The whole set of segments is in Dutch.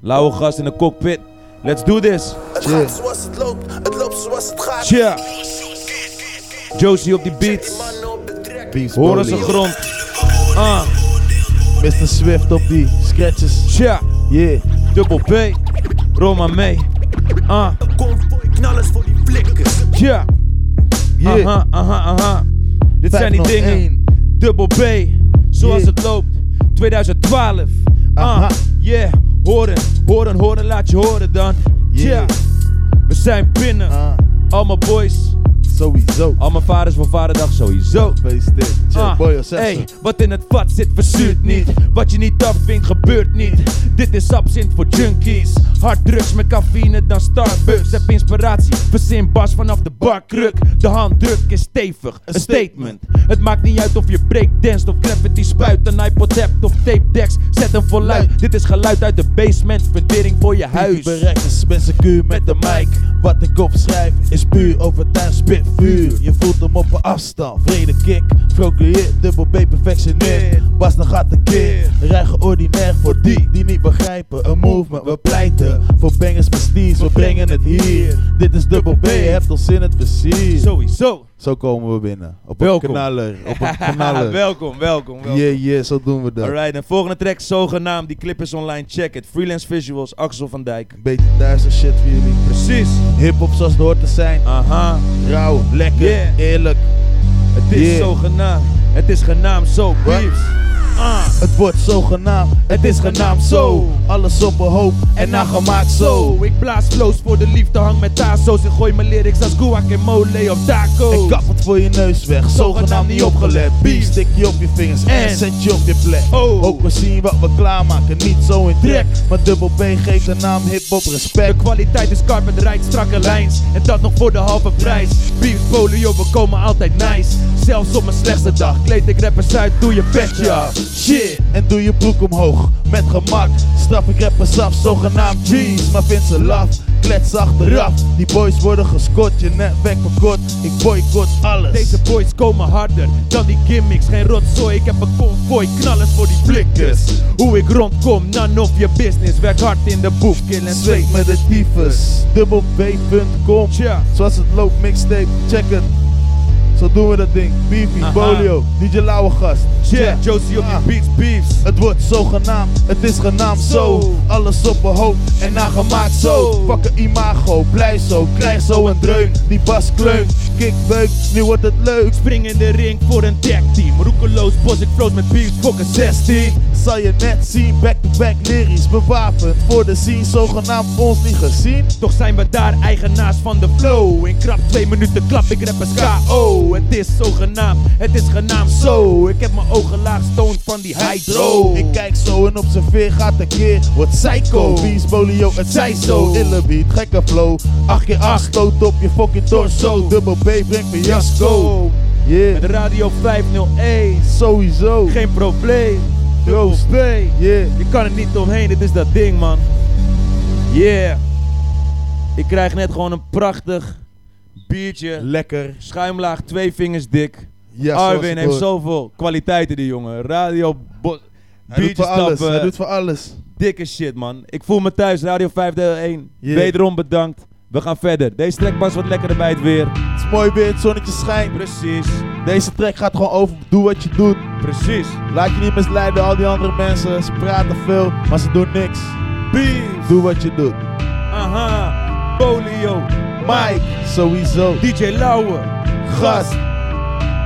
Lauwe gast in de cockpit. Let's do this. Het Yeah. gaat zoals het loopt, het loopt zoals het gaat. Josie op die beats. Horen ze grond. Ah, Mr. Swift op die scratches. tja. Yeah. Dubbel P. Roma mee. Ah, Convoy, knallers voor die flikkers. tja. Yeah. Aha, aha, aha. Dit zijn die dingen. 501. Dubbel B. Zoals Yeah. het loopt. 2012. Ah, Aha. yeah. Horen, horen, horen, laat je horen dan. Yeah. We zijn binnen. Ah, Al mijn boys. Sowieso. Al mijn vaders voor vaderdag sowieso. Gefeliciteerd. Check, Ah, boy, hey, wat in het vat zit verzuurt niet. Wat je niet afvinkt gebeurt niet. Dit is absint voor junkies. Hard drugs met cafeïne dan Starbucks. Heb inspiratie, verzin bas vanaf de barkruk. De handdruk is stevig, een statement. Het maakt niet uit of je breakdanst of graffiti spuit. Een iPod hebt of tape decks, zet hem voor luid. Dit is geluid uit de basement, verdering voor je huis. Bereikers met zijn kuur met de mic. Wat ik opschrijf is puur overtuigd spit Je voelt hem op een afstand. Vrede kick, procreëert, dubbel B perfectioneert. Bas dan gaat een keer. Rijgen ordinair voor die die niet begrijpen. Een movement, we pleiten. Voor bangers prestige, we brengen het hier. Dit is dubbel B, hebt ons in het plezier. Sowieso. Zo komen we binnen. Op een Welkom. knaller. Op een knaller. welkom, welkom, welkom. Yeah, yeah, zo doen we dat. Alright, en volgende track zogenaamd, die clip is online, check it. Freelance Visuals, Axel van Dijk. Beetje duister shit voor jullie. Precies. Hip-hop zoals het hoort te zijn. Aha, Rauw, lekker, Yeah. eerlijk. het is Yeah. zogenaamd. Het is genaamd zo, beefs. Ah, Het wordt zo genaamd, het is genaamd zo. Alles op een hoop en nagemaakt zo. Ik blaas flows voor de liefde, hang met tazo's en gooi mijn lyrics als guacamole of taco. Ik kap het voor je neus weg, zogenaamd niet opgelet. Beef stik je op je vingers en zet je op je plek. Oh. Ook we zien wat we klaarmaken, niet zo in trek. Maar dubbel B geeft de naam hip-hop De respect. kwaliteit is carpet rijdt strakke lijns En dat nog voor de halve prijs Beef, polio, we komen altijd nice Zelfs op mijn slechtste dag Kleed ik rappers uit, doe je petje af Shit, en doe je broek omhoog, met gemak. Straf ik rappers af, zogenaamd G's, maar vind ze laf. Klets achteraf, die boys worden gescot, je netwerk verkort. Ik boycott alles. Deze boys komen harder dan die gimmicks Geen rotzooi, ik heb een convoy Knallers voor die flikkers Hoe ik rondkom, none of your business Werk hard in de boef, kill en Zweet met de tyfus, dubbelb.com. Zoals het loopt, mixtape, check het. Zo doen we dat ding. Beefy, Aha. Polio, DJ Lauwe gast. Yeah, Josie op Ah. die beats, beefs Het wordt zo genaamd, het is genaamd zo. Alles op een hoop en nagemaakt zo. Een imago, blijf zo, krijg zo een dreun. Die bas kleunt, kick beuk, nu wordt het leuk. Spring in de ring voor een tag team Roekeloos, bos ik flows met beefs, fokken 16 Zal je net zien, back to back lyrisch, bewapend voor de scene. Zogenaamd ons niet gezien. Toch zijn we daar eigenaars van de flow In krap twee minuten klap ik rappers KO Het is zogenaamd, het is genaamd zo Ik heb mijn ogen laag stoned van die hydro Ik kijk zo en observeer, gaat een keer, wordt psycho. Beast, polio, het zij zo. Ille beat, gekke flow. 8 keer 8 stoot op je fucking torso. Dubbel B brengt fiasco. Met Yeah, Radio 501 sowieso. Geen probleem Troost. B Yeah. Je kan er niet omheen, dit is dat ding man Yeah Ik krijg net gewoon een prachtig biertje Lekker. Schuimlaag, twee vingers dik Ja, Arwin heeft zoveel kwaliteiten, die jongen. Radio, bo- Hij doet voor alles. stappen, Hij doet voor alles. dikke shit, man. Ik voel me thuis. Radio 501. Yeah. Wederom bedankt. We gaan verder. Deze track was wat lekkerder bij het weer. Het is mooi weer, het zonnetje schijnt. Precies. Deze track gaat gewoon over doe wat je doet. Precies. Laat je niet misleiden door al die andere mensen. Ze praten veel, maar ze doen niks. Beef. Doe wat je doet. Aha. Polio. Mike, sowieso. DJ Lauwe. Gast.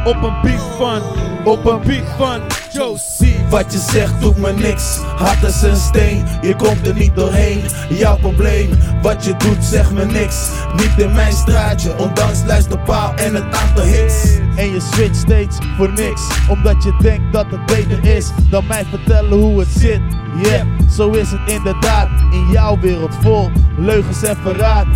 Op een beat van. Op een Beat van Josie. Wat je zegt doet me niks, hard als een steen, je komt er niet doorheen. Jouw probleem, wat je doet zegt me niks. Niet in mijn straatje, ondanks luisterpaal en het aantal hits. En je switcht steeds voor niks. Omdat je denkt dat het beter is dan mij vertellen hoe het zit. Yeah, zo is het inderdaad. In jouw wereld vol leugens en verraad.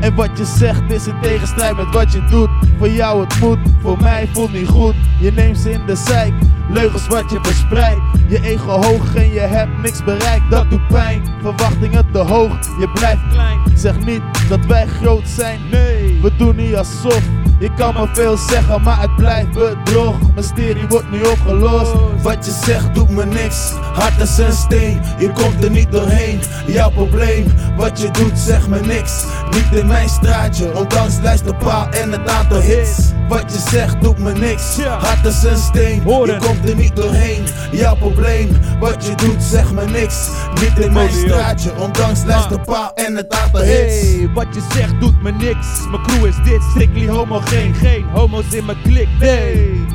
En wat je zegt is in tegenstrijd met wat je doet. Voor jou het moet, voor mij voelt niet goed. Je neemt ze in de zijk, leugens wat je verspreidt. Je ego hoog en je hebt niks bereikt, dat doet pijn. Verwachtingen te hoog, je blijft klein. Zeg niet dat wij groot zijn, Nee. we doen niet alsof Je kan me veel zeggen, maar het blijft bedrog. Mysterie wordt nu opgelost. Wat je zegt doet me niks, hart is een steen, je komt er niet doorheen. Jouw probleem, wat je doet zegt me niks. Niet in mijn straatje, ondanks luisterpaal en het aantal hits. Wat je zegt doet me niks, hart is een steen, je komt er niet doorheen. Jouw probleem, wat je doet zegt me niks. Niet in mijn straatje, ondanks luisterpaal en het aantal hits. Hey, wat je zegt doet me niks. Mijn crew is dit, strictly homogeen. Geen homo's in mijn klik, nee.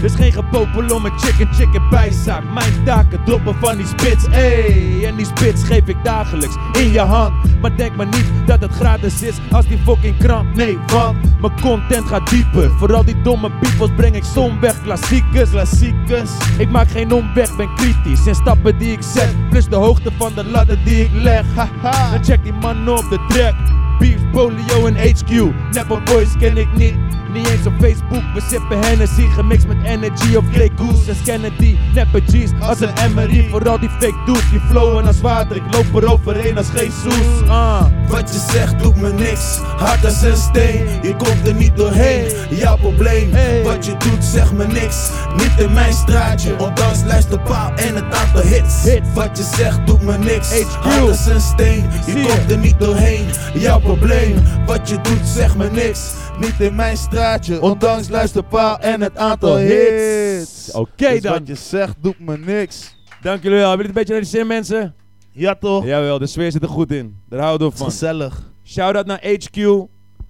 Dus geen gepopel om een chicken chicken bijzaak. Mijn taken droppen van die spits, ey. En die spits geef ik dagelijks in je hand. Maar denk maar niet dat het gratis is als die fucking krant. Nee, want mijn content gaat dieper. Vooral die domme peoples breng ik somweg klassiekers. Klassiekers. Ik maak geen omweg, ben kritisch. En stappen die ik zet, plus de hoogte van de ladder die ik leg. Haha. Dan check die mannen op de track. Beefs, Polio en HQ. Neppe boys ken ik niet. Niet eens op Facebook. We sippen Hennessy gemixt met Energy of Grey Goose. En die neppe G's als een Emery. Vooral die fake dudes die flowen als water. Ik loop er overheen als Jesus. Ah. Wat je zegt doet me niks, hart als een steen, je komt er niet doorheen. Jouw probleem, Hey. wat je doet zegt me niks, niet in mijn straatje. Ondanks luisterpaal en het aantal hits. Hits. Wat je zegt doet me niks, HQ. hart als een steen, je. komt er niet doorheen. Jouw probleem, wat je doet zegt me niks. Niet in mijn straatje, ondanks luisterpaal en het aantal hits. Oké Dus dan. wat je zegt doet me niks. Dank jullie wel. Hebben jullie het een beetje naar de zin, mensen? Ja toch? Jawel, de sfeer zit er goed in. Daar houden we van. gezellig. Shout-out naar HQ.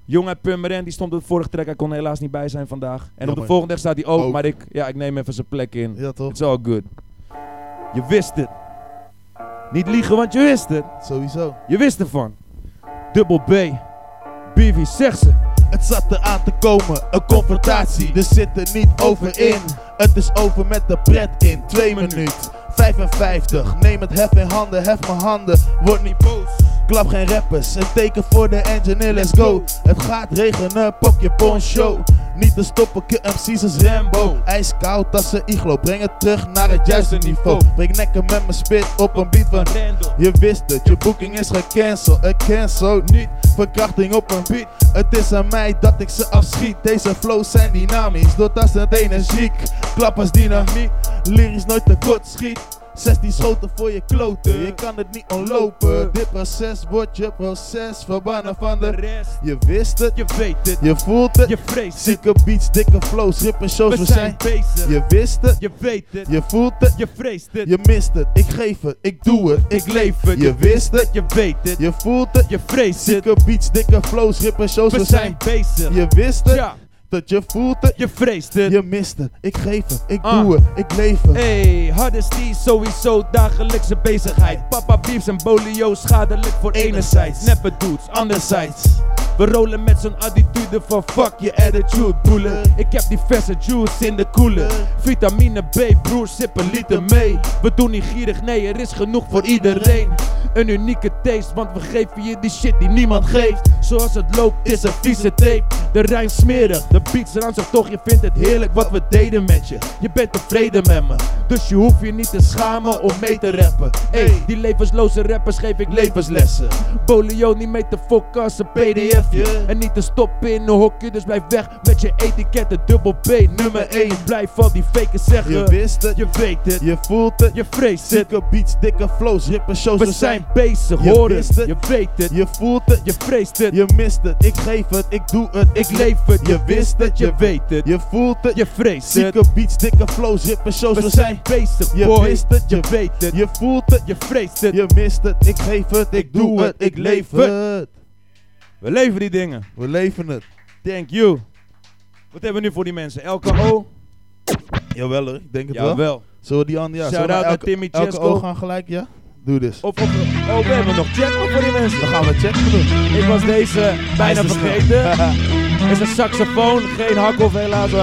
Jong uit Purmerend, die stond op de vorige track. Hij kon er helaas niet bij zijn vandaag. En op de volgende dag staat hij ook, Ook. maar ik, ja, ik neem even zijn plek in. Ja toch? It's all good. Je wist het. Niet liegen, want je wist het. Sowieso. Je wist ervan. Dubbel B. BV, zeg ze. Het zat eraan te komen, een confrontatie. Er zit er niet over in. Het is over met de pret in. Twee minuten. 55. Neem het hef in handen, hef mijn handen. Word niet boos. Klap geen rappers, een teken voor de engineer, let's go. Het gaat regenen, pak je poncho. Niet te stoppen, MC's als Rambo. Ijskoud als een iglo, breng het terug naar het juiste niveau. Breek nekken met mijn spit op een beat van je wist het, je boeking is gecanceld. Een cancel niet, verkrachting op een beat. Het is aan mij dat ik ze afschiet. Deze flows zijn dynamisch, doortastend energiek. Klap als dynamiet, lyrisch nooit tekort schiet. 16 schoten voor je kloten, je kan het niet ontlopen. Dit proces wordt je proces, verbannen van de rest. Je wist het, Je weet het. je voelt het. Je vreest het. Zieke beats, dikke flows, rippen shows, We we zijn bezig. Je wist het, Je weet het. je voelt het. Je vreest het. Je mist het, ik geef het, ik doe het, ik Ik leef het. Je wist het, Je weet het. je voelt het. Je vreest het. Zieke beats, dikke flows, rippen shows, We we zijn zijn. bezig. Je wist het, Ja. Je voelt het. Je vreest het. Je mist het, ik geef het, ik Ah. doe het, ik leef het. Hey, hardesty sowieso dagelijkse bezigheid. Papa beefs en bolio schadelijk voor enerzijds. Neppe dudes, anderzijds. We rollen met zo'n attitude van fuck je attitude, boelen. Ik heb die verse juice in de koeler. Vitamine B, broer, sippen liter mee. We doen niet gierig, nee, er is genoeg voor iedereen. Een unieke taste, want we geven je die shit die niemand geeft. Zoals het loopt, is een vieze tape. De rijm smerig, de beats ranzig toch, je vindt het heerlijk wat we deden met je. Je bent tevreden met me, dus je hoeft je niet te schamen om mee te rappen. Hey, die levensloze rappers geef ik levenslessen. Bolio niet mee te fokken als een pdfje. En niet te stoppen in een hokje, dus blijf weg met je etiketten. Dubbel B, nummer 1. Blijf al die fakers zeggen. Je wist het, Je weet het, je voelt het. je vreest het. Zieke beats, dikke flows, rippen shows, We zijn bezig, Je hoor wist het. Je weet het, Je voelt het, je vreest het. je mist het, ik geef het, ik doe het, Ik leef het, Je wist het, je weet het. Je voelt het, Je vreest het. Zieke beats, dikke flows, rippen shows, We zijn bezig, Je boy. wist het, Je weet het, Je voelt het, je vreest het. je mist het, ik geef het, ik doe het, ik leef het. We leven die dingen. We leven het. Thank you. Wat hebben we nu voor die mensen? LKO? Jawel hoor, ik denk het wel. Jawel. Zullen we die aan, ja, Shout zullen we out naar Timmy gaan gelijk, ja? Doe dus. Of, of, oh, we hebben nog chat ook voor die mensen. Dan gaan we checken doen. Ik was deze bijna is vergeten. is een saxofoon, geen hakhof helaas.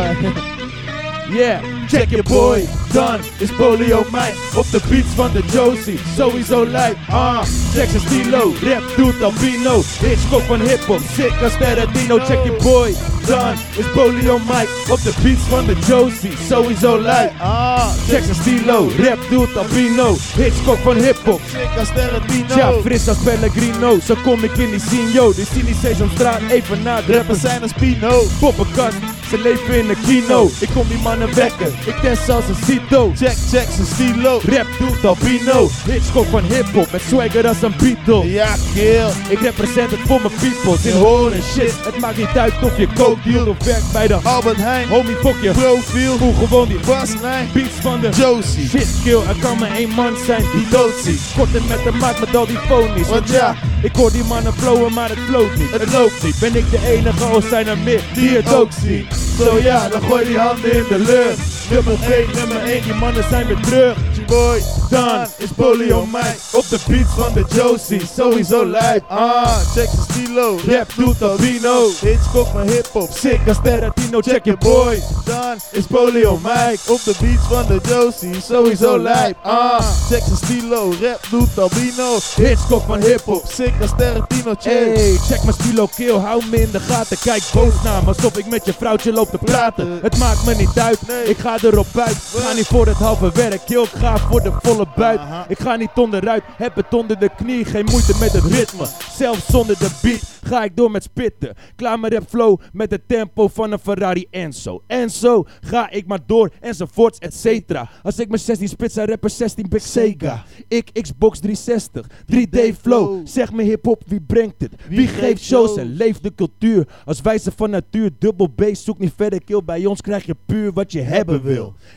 Yeah. Check your boy, dan is polio mij Op de beats van de Josie, sowieso lijp Ah, check zijn stilo, rap doet albino Hitchcock van hiphop, sick als Tarantino Check your boy, dan is polio Mike. Op de beats van de Josie, sowieso lijp Ah, Check zijn stilo, rap doet albino Hitchcock van hiphop sick als Tarantino. Ja, fris als Pellegrino, zo kom ik in die scene, yo Die Cinesees straat even na de Rappers zijn als Pino. Poppenkast, ze leven in de kino. Ik kom die mannen wekken, ik dance als een Cito Check, check zijn stilo. Rap doet albino, Hitchcock van hiphop Met swagger als een Beatle Ja, kill. Ik represent het voor mijn peoples. In horen shit Het maakt niet uit of je coke dealt of werkt bij de Albert Heijn. Homie, fuck je. Profiel. Voel gewoon die Baslijn. beats van de Josie. Shit kill, er kan maar één man zijn die doodziet Korten met de maat met al die ponies Want ja, ik hoor die mannen flowen maar het floot niet. Het loopt niet, ben ik de enige of zijn er meer die het ook zien? Zo ja, dan gooi die handen in de lucht Nummer 1, nummer 1, die mannen zijn weer terug Boy. Dan is polio mij op de beats van de Josie Sowieso lijp, Ah, check zijn stilo. Rap doet albino Hitchcock van hiphop. Sick als Tarantino, check your boy Dan Is polio Mike op de beats van de Josie. Sowieso lijp. Ah, check zijn stilo. Rap doet albino. Hitchcock van hiphop Sick als Tarantino. Check. Hey, check mijn stilo kill, hou me in de gaten Kijk boos naar me, alsof ik met je vrouwtje loop te praten Het maakt me niet uit, Nee. ik ga erop uit. Ga niet voor het halve werk, kill, ik ga voor de volle buit. Ik ga niet onderuit, heb het onder de knie. Geen moeite met het ritme, zelfs zonder de beat Ga ik door met spitten, klaar mijn rap flow Met het tempo van een Ferrari en zo En zo ga ik maar door, enzovoorts, et cetera. Als ik mijn 16 spits zou rappen, 16 Big Sega Ik Xbox 360, 3D flow. Zeg me hip-hop, wie brengt het? Wie, geeft shows en leeft de cultuur? Als wijze van natuur, dubbel B, zoek niet verder kill. Bij ons krijg je puur wat je hebben wil.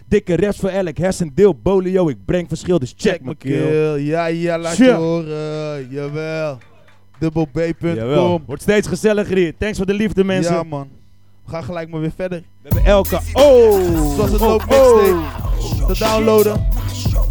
Dikke raps voor elk hersendeel, bolio, ik breng verschil, dus check me kill. Kill. Ja, ja, laat je horen. Jawel. Dubbelb.com. Wordt steeds gezelliger hier. Thanks voor de liefde mensen. Ja, man. We gaan gelijk maar weer verder. We hebben elke... Oh! Zoals het oh, loopt mixtape. Te downloaden.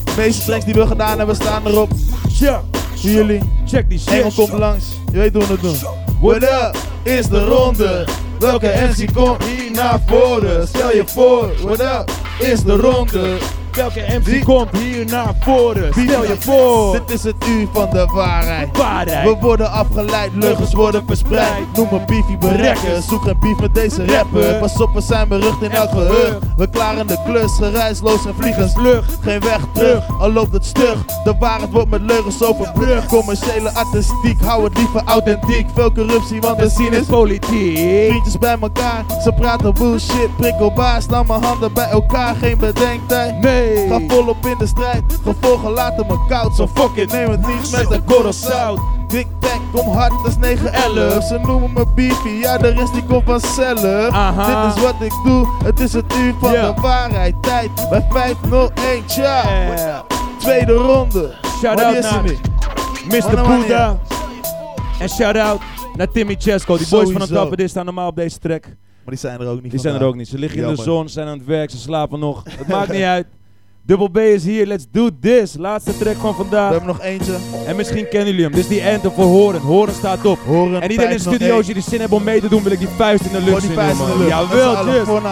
De meeste tracks die we gedaan hebben staan erop. Tja, Voor jullie. check die Engel shit. komt langs. Je weet hoe we het doen. What up is de ronde. Welke MC komt hier naar voren? Stel je voor. What up is de ronde. Welke MC komt hier naar voren? Stel je voor. Dit is het uur van de waarheid. Waarheid. We worden afgeleid, leugens worden verspreid. Noem me beefy berekken, zoek geen beef met deze rapper. Pas op, we zijn berucht in elk geheur. We klaren de klus, gereisloos en vliegend Vlucht. Geen weg terug, al loopt het stug. De waarheid wordt met leugens overbrug. Commerciële artistiek, hou het liever authentiek. Veel corruptie, want we zien is het. politiek. Vriendjes bij elkaar, ze praten bullshit, prikkelbaar. Slaan mijn handen bij elkaar, geen bedenktijd. Nee. Ga volop in de strijd, gevolgen laten me koud. Zo fuck it, neem het niet met een korrel zout. Big Bang, kom hard, dat is 911. Ze noemen me beefy, ja de rest die komt vanzelf. Aha. Dit is wat ik doe, het is het uur van de waarheid. Tijd bij 501, ciao. Yeah. Tweede ronde. Shout Maar out die is er naar. Mr. Buddha. En shout out naar Timmy Chesko. Die boys van het Dit staan normaal op deze track. Maar die zijn er ook niet Die zijn er ook niet. Ze liggen in de zon, ze zijn aan het werk, ze slapen nog. Het maakt niet uit. Double B is hier, let's do this. Laatste track van We vandaag. hebben nog eentje. En misschien kennen jullie hem. Dit is die anthem voor Horen. Horen staat op. Horen En iedereen in de 501. studio, als je die zin hebt om mee te doen, wil ik die vuist in de lucht zien, z'n Jawel, achter.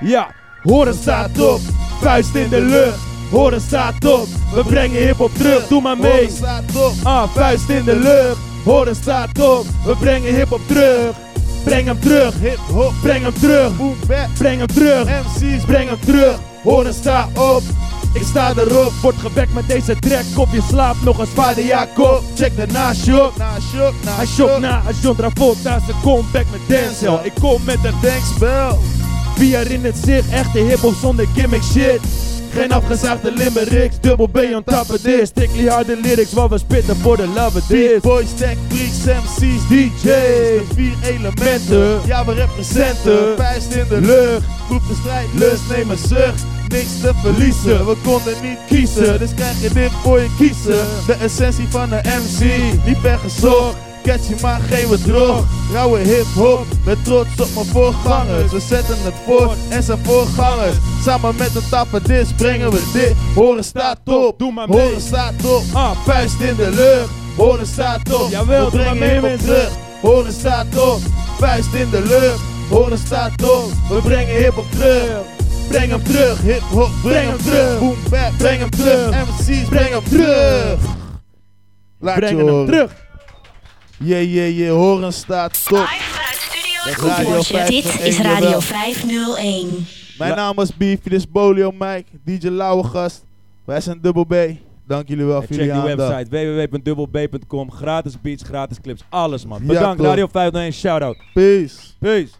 Ja, horen staat op, vuist in de lucht. Horen staat op, we brengen hip-hop terug, doe maar mee. Horen staat op. Ah, vuist in de lucht. Horen staat op, we brengen hip-hop terug. Breng hem terug, Hip hop. breng hem terug, breng hem terug. MC's. Breng hem terug, horen sta op. Ik sta erop, word gewekt met deze track. Op je slaapt nog als vader Jacob. Check de shock. Hij shock na als John Travolta zijn comeback met Denzel. Ik kom met een Thanks Bell. Wie herinnert zich echte hip-hop zonder gimmick shit? Geen afgezaagde limericks, dubbel B on top of this. Strictly harde lyrics, wat we spitten voor de love of this. Boys, tech, freaks, MC's, DJ's. De vier elementen. Ja, we representen. Vuist in de lucht. Roep de strijd, lust, neem een zucht. Niks te verliezen, we konden niet kiezen. Dus krijg je dit voor je kiezen. De essentie van een MC, niet vergezocht. Catchy, maar geen we droog. Rauwe hip-hop, met trots op mijn voorgangers. We zetten het voor en zijn voorgangers. Samen met de tappen dis brengen we dit. Horen staat op, Doe maar mee. Horen staat op. Ah, Vuist in de lucht, horen staat op. Jawel, we brengen hip-hop mensen. terug. Horen staat op, vuist in de lucht, horen staat op. We brengen hip-hop terug. breng hem terug. Hip hop, breng hem terug. Boom bap, breng hem terug. MC's, breng hem terug. Laat Brengen hem terug. Yeah, yeah, yeah, horen staat top. Dit 501, is Radio jawel. 501. Mijn naam is Beef, dit is Bolio Mike, DJ Lauwe Gast. Wij zijn Double B. Dank jullie wel En voor check jullie die aandacht. website www.dubbelb.com. Gratis beats, gratis clips, alles man. Bedankt. Radio 501, shout out. Peace. Peace.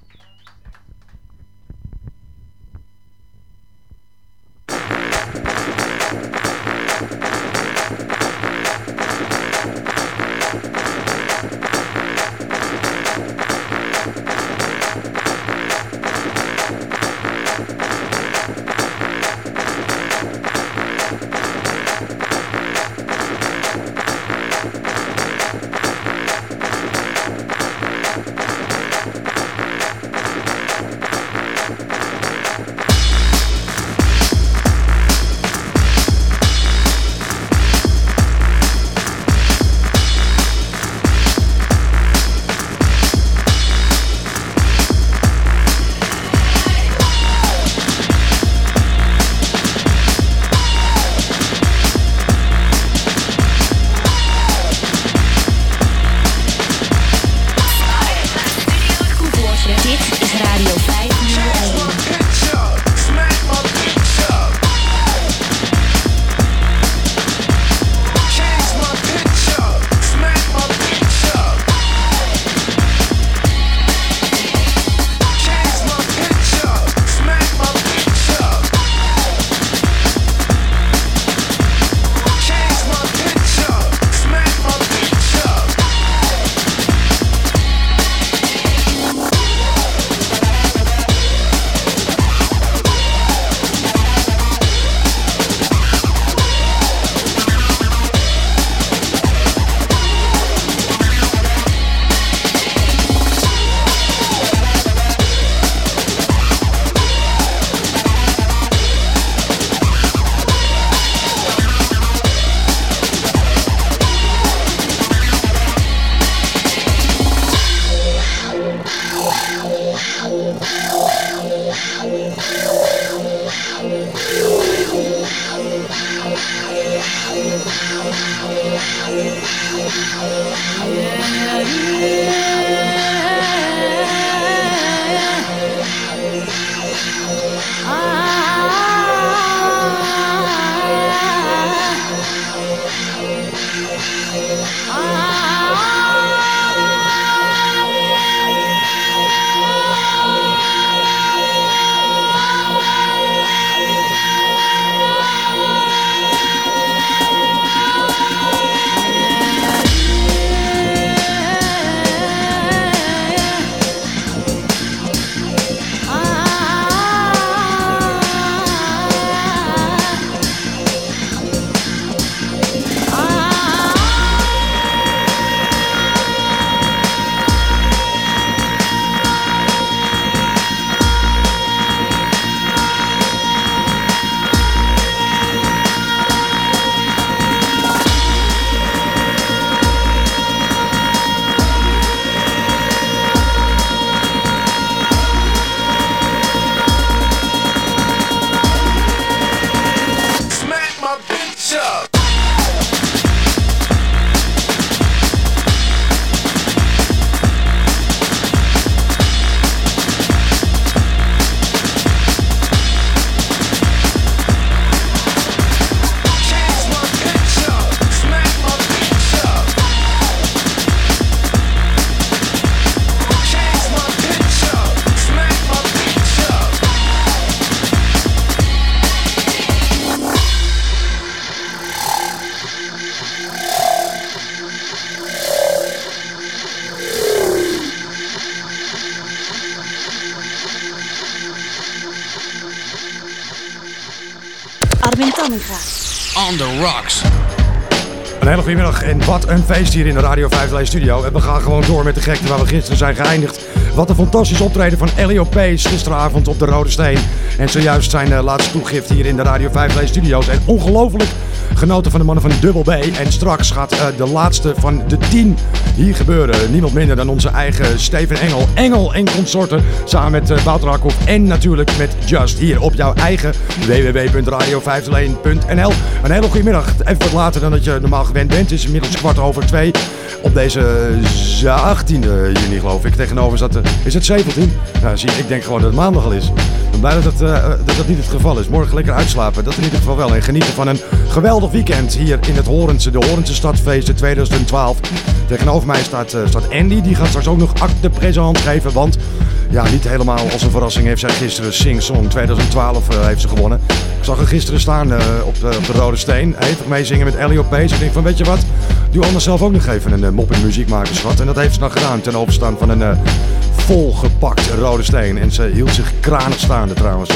En wat een feest hier in de Radio 5 studio. We gaan gewoon door met de gekte waar we gisteren zijn geëindigd. Wat een fantastisch optreden van Elio Pace gisteravond op de Rode Steen. En zojuist zijn eh, laatste toegift hier in de Radio 5 studio's. En ongelooflijk Genoten van de mannen van Double B. En straks gaat eh, de laatste van de tien hier gebeuren. Niemand minder dan onze eigen Steven Engel. Engel en consorten. Samen met uh, Wouter en natuurlijk met Just hier op jouw eigen www.radio501.nl. Een hele goede middag. Even wat later dan dat je normaal gewend bent. Het is inmiddels kwart over twee. Op deze 18e juni geloof ik. Tegenover zat, is het 17? Nou, zie ik denk gewoon dat het maandag al is. Ik ben blij dat dat, uh, dat dat niet het geval is. Morgen lekker uitslapen. Dat in ieder geval wel. En genieten van een geweldig weekend hier in het Horense. De Horense Stadfeesten 2012. Tegenover mij staat, uh, staat Andy. Die gaat straks ook nog acte présent geven. Want ja, niet helemaal als een verrassing heeft zij gisteren Sing Song 2012 uh, heeft ze gewonnen. Ik zag haar gisteren staan uh, op, de, op, de, Rode Steen. Even meezingen met Ellie op. Ik denk van weet je wat, doe anders zelf ook nog even een mop in muziekmakerschap. En dat heeft ze dan gedaan ten overstaan van een volgepakt Rode Steen. En ze hield zich kranig staande trouwens.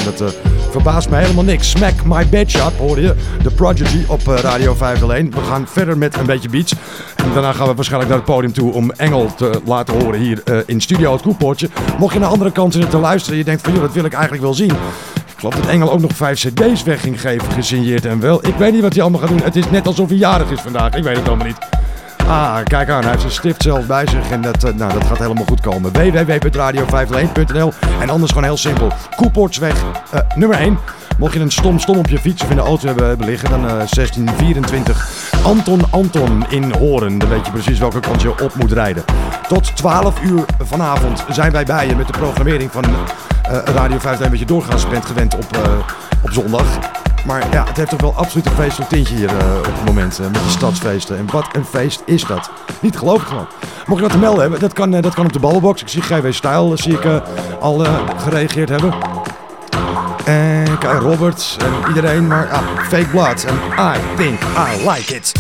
Verbaast me helemaal niks. Smack My Bitch Up hoorde je. The Prodigy op Radio 501. We gaan verder met een beetje beats. En daarna gaan we waarschijnlijk naar het podium toe om Engel te laten horen hier in Studio Het Koepoortje. Mocht je naar andere kanten te luisteren en je denkt van joh, dat wil ik eigenlijk wel zien. Ik geloof dat Engel ook nog vijf cd's weg ging geven, gesigneerd en wel. Ik weet niet wat hij allemaal gaat doen. Het is net alsof hij jarig is vandaag. Ik weet het allemaal niet. Ah, kijk aan, hij heeft zijn stift zelf bij zich en dat, uh, nou, dat gaat helemaal goed komen. www.radio501.nl En anders gewoon heel simpel. Koepoortsweg uh, nummer 1. Mocht je een stom stom op je fiets of in de auto hebben, liggen, dan uh, 1624 Anton Anton in Horen. Dan weet je precies welke kant je op moet rijden. Tot 12 uur vanavond zijn wij bij je met de programmering van Radio 5 een beetje doorgaans bent gewend op, op zondag. Maar ja, het heeft toch wel absoluut een feestelijk tintje hier uh, op het moment met de stadsfeesten. En wat een feest is dat. Niet geloof ik gewoon. Mocht je wat te melden hebben, dat kan, dat kan op de ballenbox. Ik zie GW Style zie ik, al gereageerd hebben. En kijk, Robert en iedereen, maar ah, fake blood. En I think I like it.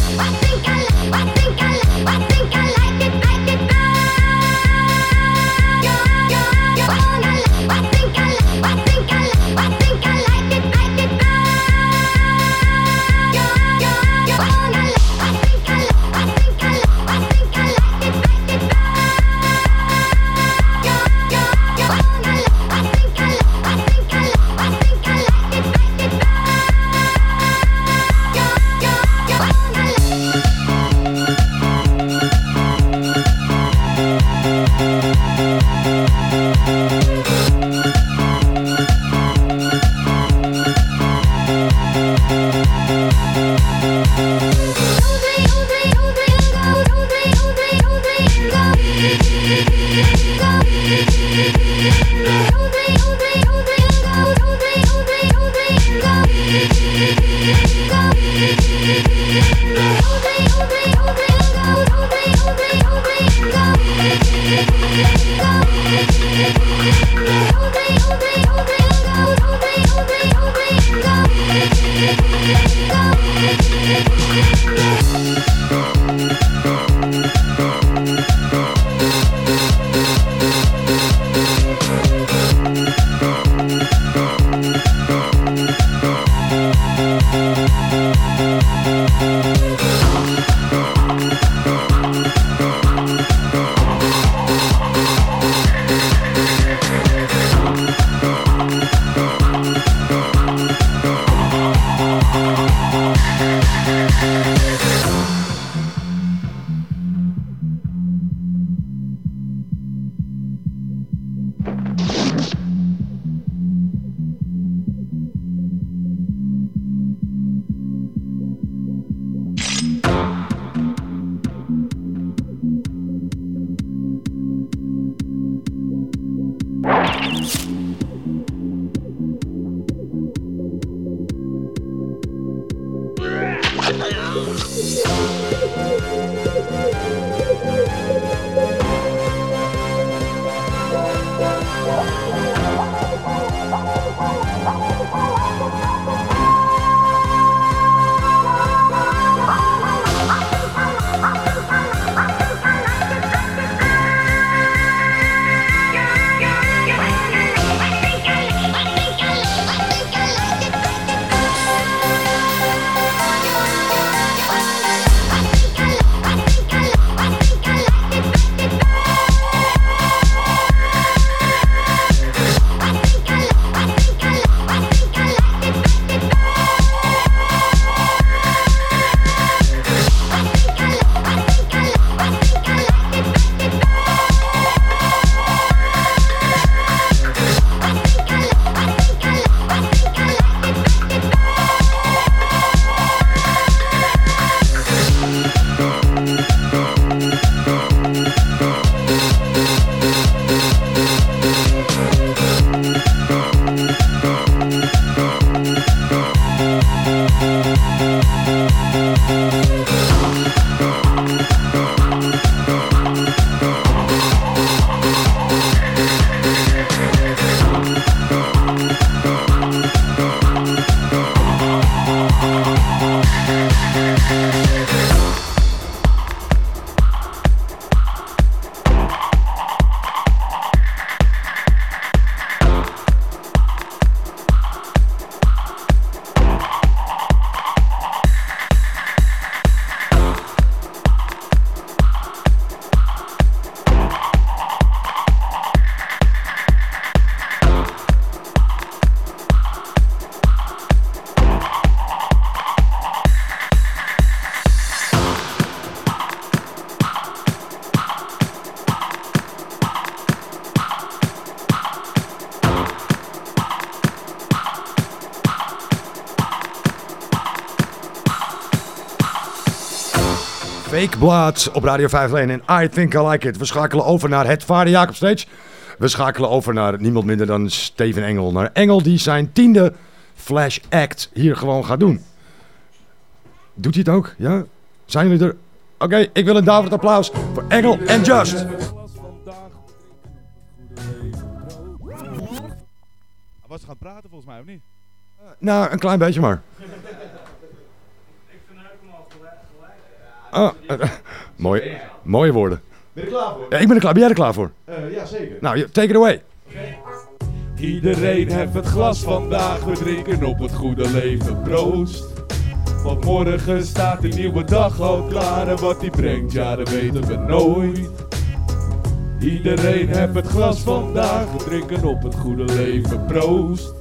Weekblad op Radio 501 en I Think I Like It. We schakelen over naar het Vader Jacob Stage. We schakelen over naar niemand minder dan Steven Engel. Naar Engel die zijn tiende Flash Act hier gewoon gaat doen. Doet hij het ook? Ja? Zijn jullie er? Oké, ik wil een David applaus voor Engel en Just. Was gaan praten volgens mij, of niet? Nou, een klein beetje maar. Oh, eh, mooi, mooie woorden. Ben je klaar voor? Ja, ik ben er klaar. Ben jij er klaar voor? ja, zeker. Nou, take it away. Iedereen heeft het glas vandaag, we drinken op het goede leven, proost. Want morgen staat een nieuwe dag al klaar en wat die brengt, ja dat weten we nooit. Iedereen heeft het glas vandaag, we drinken op het goede leven, proost.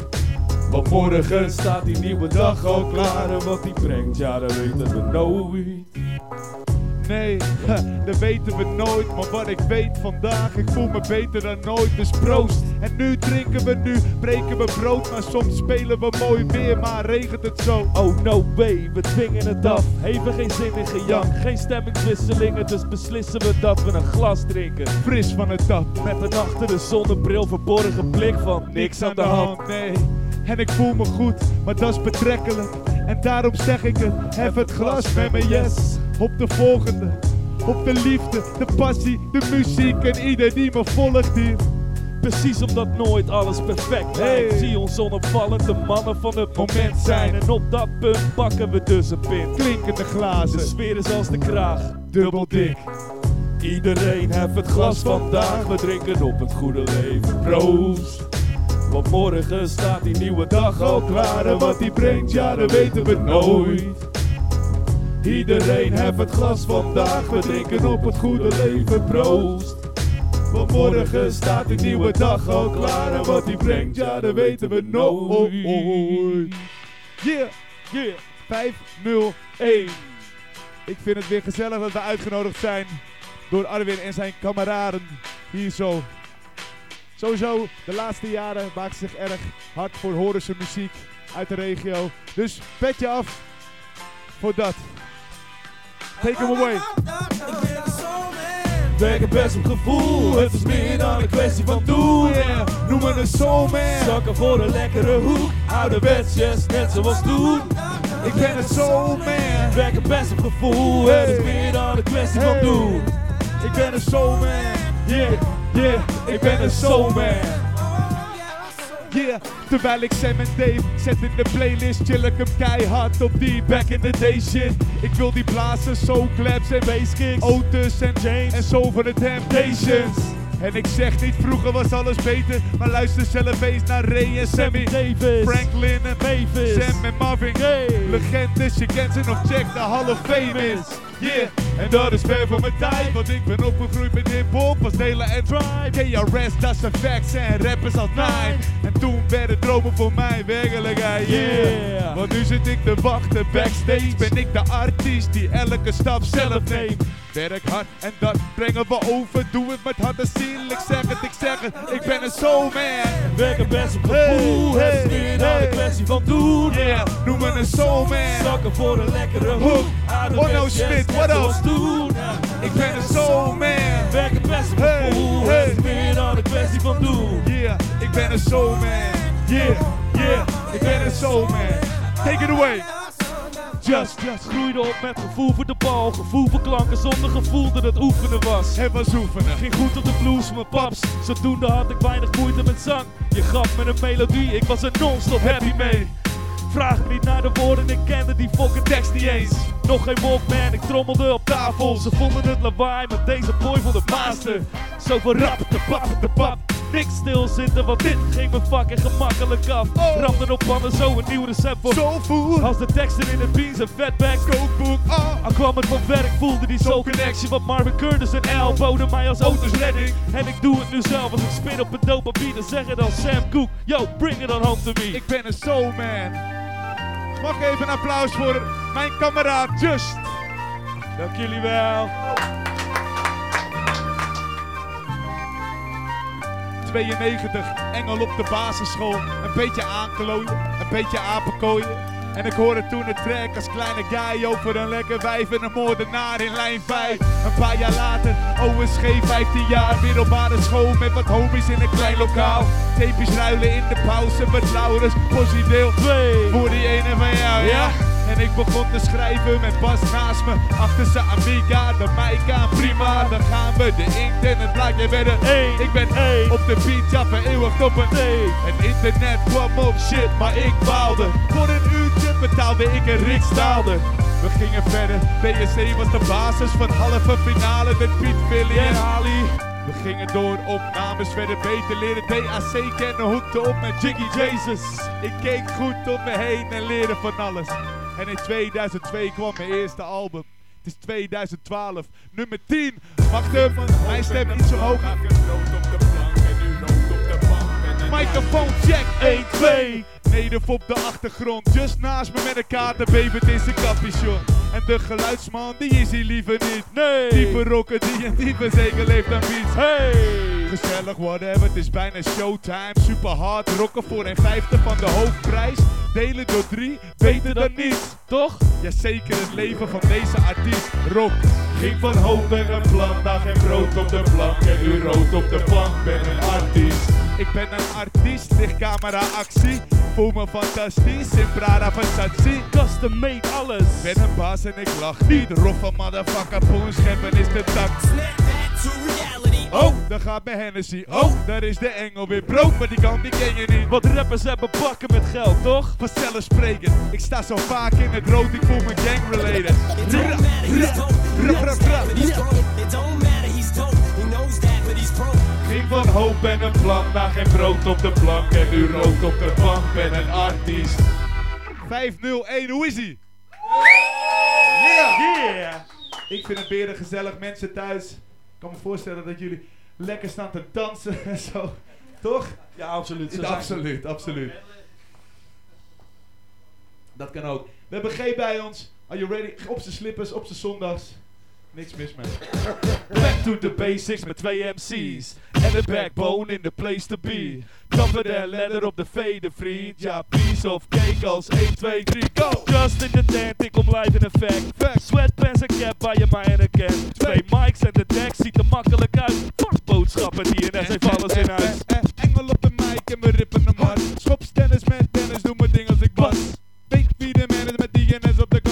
Want morgen staat die nieuwe dag al klaar en wat die brengt, ja dat weten we nooit. Nee, dat weten we nooit. Maar wat ik weet vandaag, ik voel me beter dan nooit. Dus proost. En nu drinken we, nu breken we brood. Maar soms spelen we mooi weer, maar regent het zo. Oh no way, we dwingen het af. Even geen zin in gejank, geen stemmingswisselingen. Dus beslissen we dat we een glas drinken. Fris van het tap. Met een achter de zonnebril verborgen blik van niks aan de hand. Nee, en ik voel me goed, maar dat is betrekkelijk. En daarom zeg ik het, hef het glas met me, yes. Op de volgende, op de liefde, de passie, de muziek en ieder die me volgt hier. Precies omdat nooit alles perfect lijkt. Hey. Zie ons onopvallend de mannen van het moment zijn. En op dat punt pakken we dus een pint. Klinkende De glazen, sfeer is als de kraag. dubbel dik. Iedereen heeft het glas vandaag, we drinken op het goede leven. Proost. Want morgen staat die nieuwe dag al klaar en wat die brengt, ja dat weten we nooit. Iedereen heeft het glas vandaag, we drinken op het goede leven. Proost. Want morgen staat die nieuwe dag al klaar en wat die brengt, ja dat weten we nooit. Yeah, Yeah, 501. Ik vind het weer gezellig dat we uitgenodigd zijn door Arwin en zijn kameraden hier zo. Sowieso, de laatste jaren maakt zich erg hard voor Horense muziek uit de regio. Dus petje af voor dat. Take him away. Werken best op gevoel, het is meer dan een kwestie van doen. Yeah, noem me een soulman. Zakken voor een lekkere hoek, ouderwetsjes, net zoals toen. Ik ben een soulman. Werken best op gevoel, het is meer dan een kwestie van doen. Ik ben een soulman. Yeah, yeah, ik ben een soulman. Yeah, terwijl ik Sam en Dave zet in de playlist, chill ik hem keihard op die back in the day shit. Ik wil die blazen, soul claps en basskicks, Otis en James en zo van de Temptations. En ik zeg niet, vroeger was alles beter, maar luister zelf eens naar Ray en Sammy. Davis, Franklin en Mavis, Sam en Marvin. Hey. Legendes, je kent ze nog, check de Hall of Fame is. Yeah, en dat is ver van mijn tijd, want ik ben opgegroeid met hip-hop als delen en drive. KRS, dat zijn facts en rappers als nine. En toen werden dromen voor mij werkelijkheid, yeah. Yeah. Want nu zit ik te wachten backstage, ben ik de artiest die elke stap zelf neemt. Werk hard en dat brengen we over, doe het met hart en ziel. Ik zeg het, ik zeg het, ik ben een soulman. Werken best op gevoel, Hey, het is meer dan een kwestie van doen. Yeah, noem me een soulman. Zakken voor een lekkere hoek, ouderwetsjes, Onno Smit, what up? toen. Ik ben een soulman. Werken best Hey, hey. het is meer dan een kwestie van doen. Yeah, ik ben een soulman. Yeah, yeah, ik ben een soulman. Take it away. Just, just groeide op met gevoel voor de bal. Gevoel voor klanken zonder gevoel dat het oefenen was. Het was oefenen. Ging goed op de blues van mijn paps. Zodoende had ik weinig moeite met zang. Je gaf me een melodie, ik was er non-stop happy mee. Vraag niet naar de woorden, ik kende die fucking tekst niet eens. Nog geen Walkman, ik trommelde op tafel. Ze vonden het lawaai, maar deze boy vond het master. Zoveel rap, de pap, de pap. Niks stilzitten, want dit ging me fucking gemakkelijk af. Ramden op pannen, zo een nieuw recept voor Soul food. als de teksten in de beans en fatback Kookboek. Ah. Al kwam het van werk, voelde die soul connection Wat Marvin Curtis en L boden mij als auto's redding En ik doe het nu zelf als ik spin op een dope beat Dan zeg het als Sam Cooke, yo bring it on home to me Ik ben een soulman. Mag even een applaus voor mijn kameraad Just. Dank jullie wel 92, Engel op de basisschool. Een beetje aanklooien, een beetje apenkooien. En ik hoorde toen een track als kleine guy over een lekker wijf en een moordenaar in lijn 5. Een paar jaar later, OSG 15 jaar, middelbare school met wat homies in een klein lokaal. Tapejes ruilen in de pauze met Laurens, possie deel 2. Voor die ene van jou, ja? En ik begon te schrijven met Bas naast me. Achter zijn Amiga, de aan, prima. Dan gaan we de inkt en het blaadje werden één. Ik ben één. Op de beat, ja, vereeuwigd op een. En internet kwam op shit, maar ik baalde. Voor een uurtje betaalde ik een riksdaalder. We gingen verder, BSC was de basis van halve finale met Piet, Willy en Ali. We gingen door, opnames werden beter leren DAC kennen, hoekte op met Jiggy Jesus. Ik keek goed om me heen en leerde van alles. En in 2002 kwam mijn eerste album. Het is 2012, nummer 10. Wacht even, mijn stem iets omhoog. Microfoon check 1, 2. Nederf op de achtergrond, just naast me met een kaart bevend in zijn capuchon. En de geluidsman, die is hier liever niet. Nee. Diepe rocken die een diepe zeker leeft aan beats. Hey. Gezellig, whatever, het is bijna showtime. Super hard rocken voor een vijfde van de hoofdprijs. Delen door drie, beter dan niets, toch? Jazeker, het leven van deze artiest. Rock ging van hoop naar een plan, dag en brood op de plank. En nu rood op de plank, ben een artiest. Ik ben een artiest, licht camera actie. Voel me fantastisch, in Prada Versace. Custom made alles. Ben een baas en ik lach niet. Roffa motherfucker, poen scheppen is de tak. Oh, daar gaat mijn Hennessy. Oh, daar is de engel weer brood, maar die kant die ken je niet. Wat rappers hebben bakken met geld, toch? Vanzelfsprekend, ik sta zo vaak in het rood, ik voel me ra, ra. Ging van hoop en een plan naar geen brood op de plank. En nu rood op de bank, ben een artiest. 501, hoe is ie? Yeah. yeah! Ik vind het weer gezellig, mensen thuis. Ik kan me voorstellen dat jullie lekker staan te dansen en zo. Toch? Ja, absoluut. Absoluut, absoluut. Dat kan ook. We hebben G bij ons. Are you ready? Op zijn slippers, op zijn zondags. Niks mis mee. Back to the basics met twee MC's. En een backbone in the place to be. Cover that letter op de vede vriend. Ja, piece of cake als 1, 2, 3, go! Just in the tent, ik kom live in effect. Fact. Sweatpants en cap waar je mij herkent. Twee mics en de deck ziet er makkelijk uit. Fuck boodschappen, DNS heeft alles in huis. Engel op de mic en we rippen hem hard. Schops tennis met tennis, doe mijn ding als ik bas. Big wie de man is met DNS op de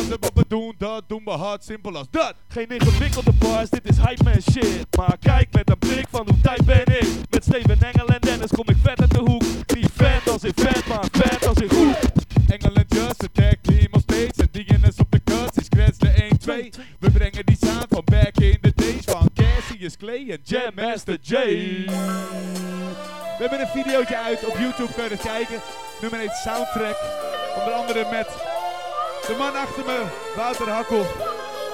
doen, dat doen we hard, simpel als dat. Geen ingewikkelde bars, dit is hype man shit. Maar kijk met een blik van hoe tijd ben ik. Met Steven Engel en Dennis kom ik vet uit de hoek. Niet vet als in vet, maar vet als in goed. Engel en Just, tag team nog steeds. En DNS op de kast, is Creds de 1, 2. We brengen die sound van back in the days. Van Cassius Clay en Jam Master J. We hebben een videootje uit, op YouTube kun je het kijken. Nummer 1 soundtrack. Onder andere met de man achter me, Wouter Hakkel.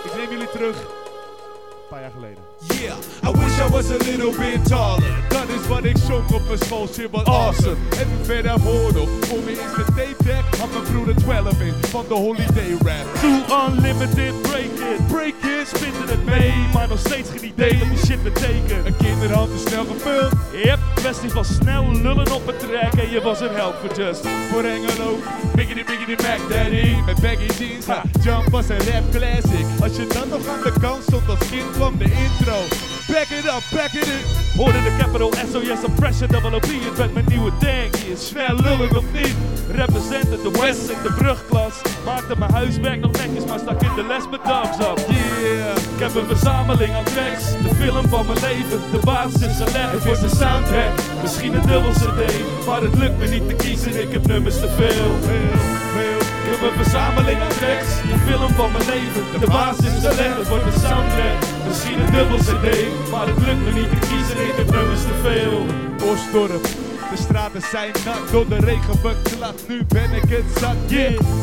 Ik neem jullie terug. Een paar jaar geleden. Yeah, I wish I was a little bit taller. Dat is wat ik zong op mijn schoolshit, wat awesome. En verder hoorde voor me is de tape. Had mijn broeder 12 in van de holiday rap. Too unlimited, break it. Break it, spitten het mee. Maar nog steeds geen idee wat die shit betekent. Een kinderhand is snel gevuld. Yep, kwestie van snel lullen op het track. En je was een held voor Just. Voor Engelo, Miggity Miggity Mac Daddy. Met baggy jeans, ha, Jump was een rap classic. Als je dan nog aan de kant stond als kind kwam de intro. Back it up, back it in. Hoorde de capital SOS Oppression, double OP. Het werd mijn nieuwe ding. Je is snel lullig of niet. Representen de West in de brugklas. Maakte mijn huiswerk nog netjes, maar stak in de les met thumbs up. Yeah, ik heb een verzameling aan tracks. De film van mijn leven, de basis is gelegd voor de soundtrack. Misschien een dubbel CD, maar het lukt me niet te kiezen. Ik heb nummers te veel. veel, veel. Heb een verzameling aan tracks. De film van mijn leven, de basis is gelegd voor de soundtrack. Misschien een dubbel CD, maar het lukt me niet te kiezen. Ik heb nummers te veel. Osdorp. De straten zijn nat, door de regen beklad. Nu ben ik het zat.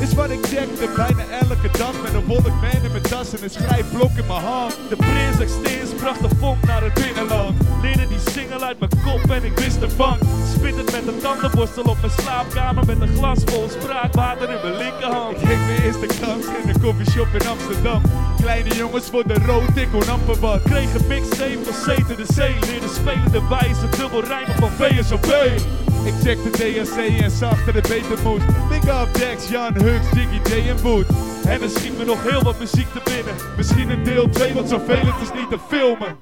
Is wat ik checkte bijna elke dag. Met een wolkman in mijn tas en een schrijfblok in mijn hand. De prins extens bracht de vonk naar het binnenland. Leerde die single uit mijn kop en ik wist ervan. Spit het met een tandenborstel op mijn slaapkamer met een glas vol spraakwater in mijn linkerhand. Ik kreeg mijn eerste kans in een coffeeshop in Amsterdam. Kleine jongens worden rood, ik kon amper wat. Kreeg een mixtape van C de C. Leerde spelen de wijze, dubbel rijmen van VSOP. Ik checkte DSC en zag dat het beter moest. Big up Dex, Jan, Hux, Jiggy J en Boot. En er schiet me nog heel wat muziek te binnen. Misschien een deel 2, want zoveel het is niet te filmen.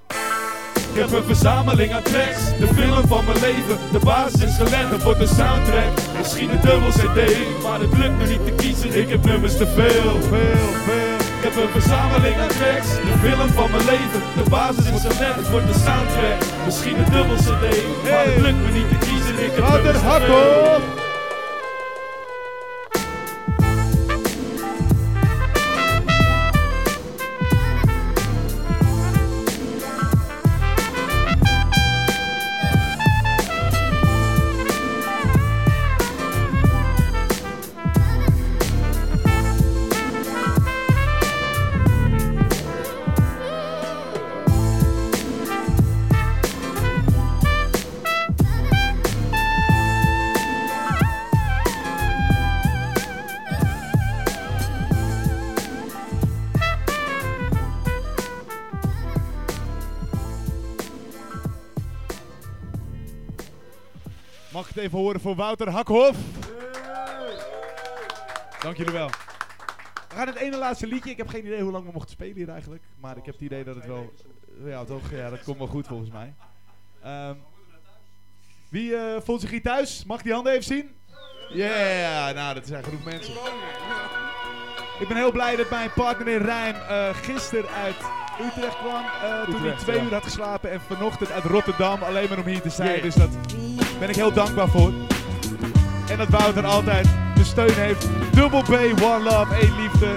Ik heb een verzameling aan tracks, de film van mijn leven. De basis is gelegd, wordt een soundtrack. Misschien een dubbel CD, maar het lukt me niet te kiezen. Ik heb nummers te veel, veel, veel. Ik heb een verzameling aan tracks, de film van mijn leven. De basis is gelegd, wordt een soundtrack. Misschien een dubbel CD, maar het lukt me niet te kiezen. Ik heb even horen voor Wouter Hakhoff? Dank jullie wel. We gaan het ene laatste liedje. Ik heb geen idee hoe lang we mochten spelen hier eigenlijk. Maar ik heb het idee dat het wel... Ja, toch? Ja, dat komt wel goed volgens mij. Ehm, wie eh, voelt zich hier thuis? Mag die handen even zien? Ja, nou, dat zijn genoeg mensen. Ik ben heel blij dat mijn partner in Rijm eh gisteren uit Utrecht kwam. eh, toen hij twee ja. uur had geslapen. En vanochtend uit Rotterdam. Alleen maar om hier te zijn. Yeah. Dus dat ben ik heel dankbaar voor. En dat Wouter altijd de steun heeft. Double B, One Love, één liefde.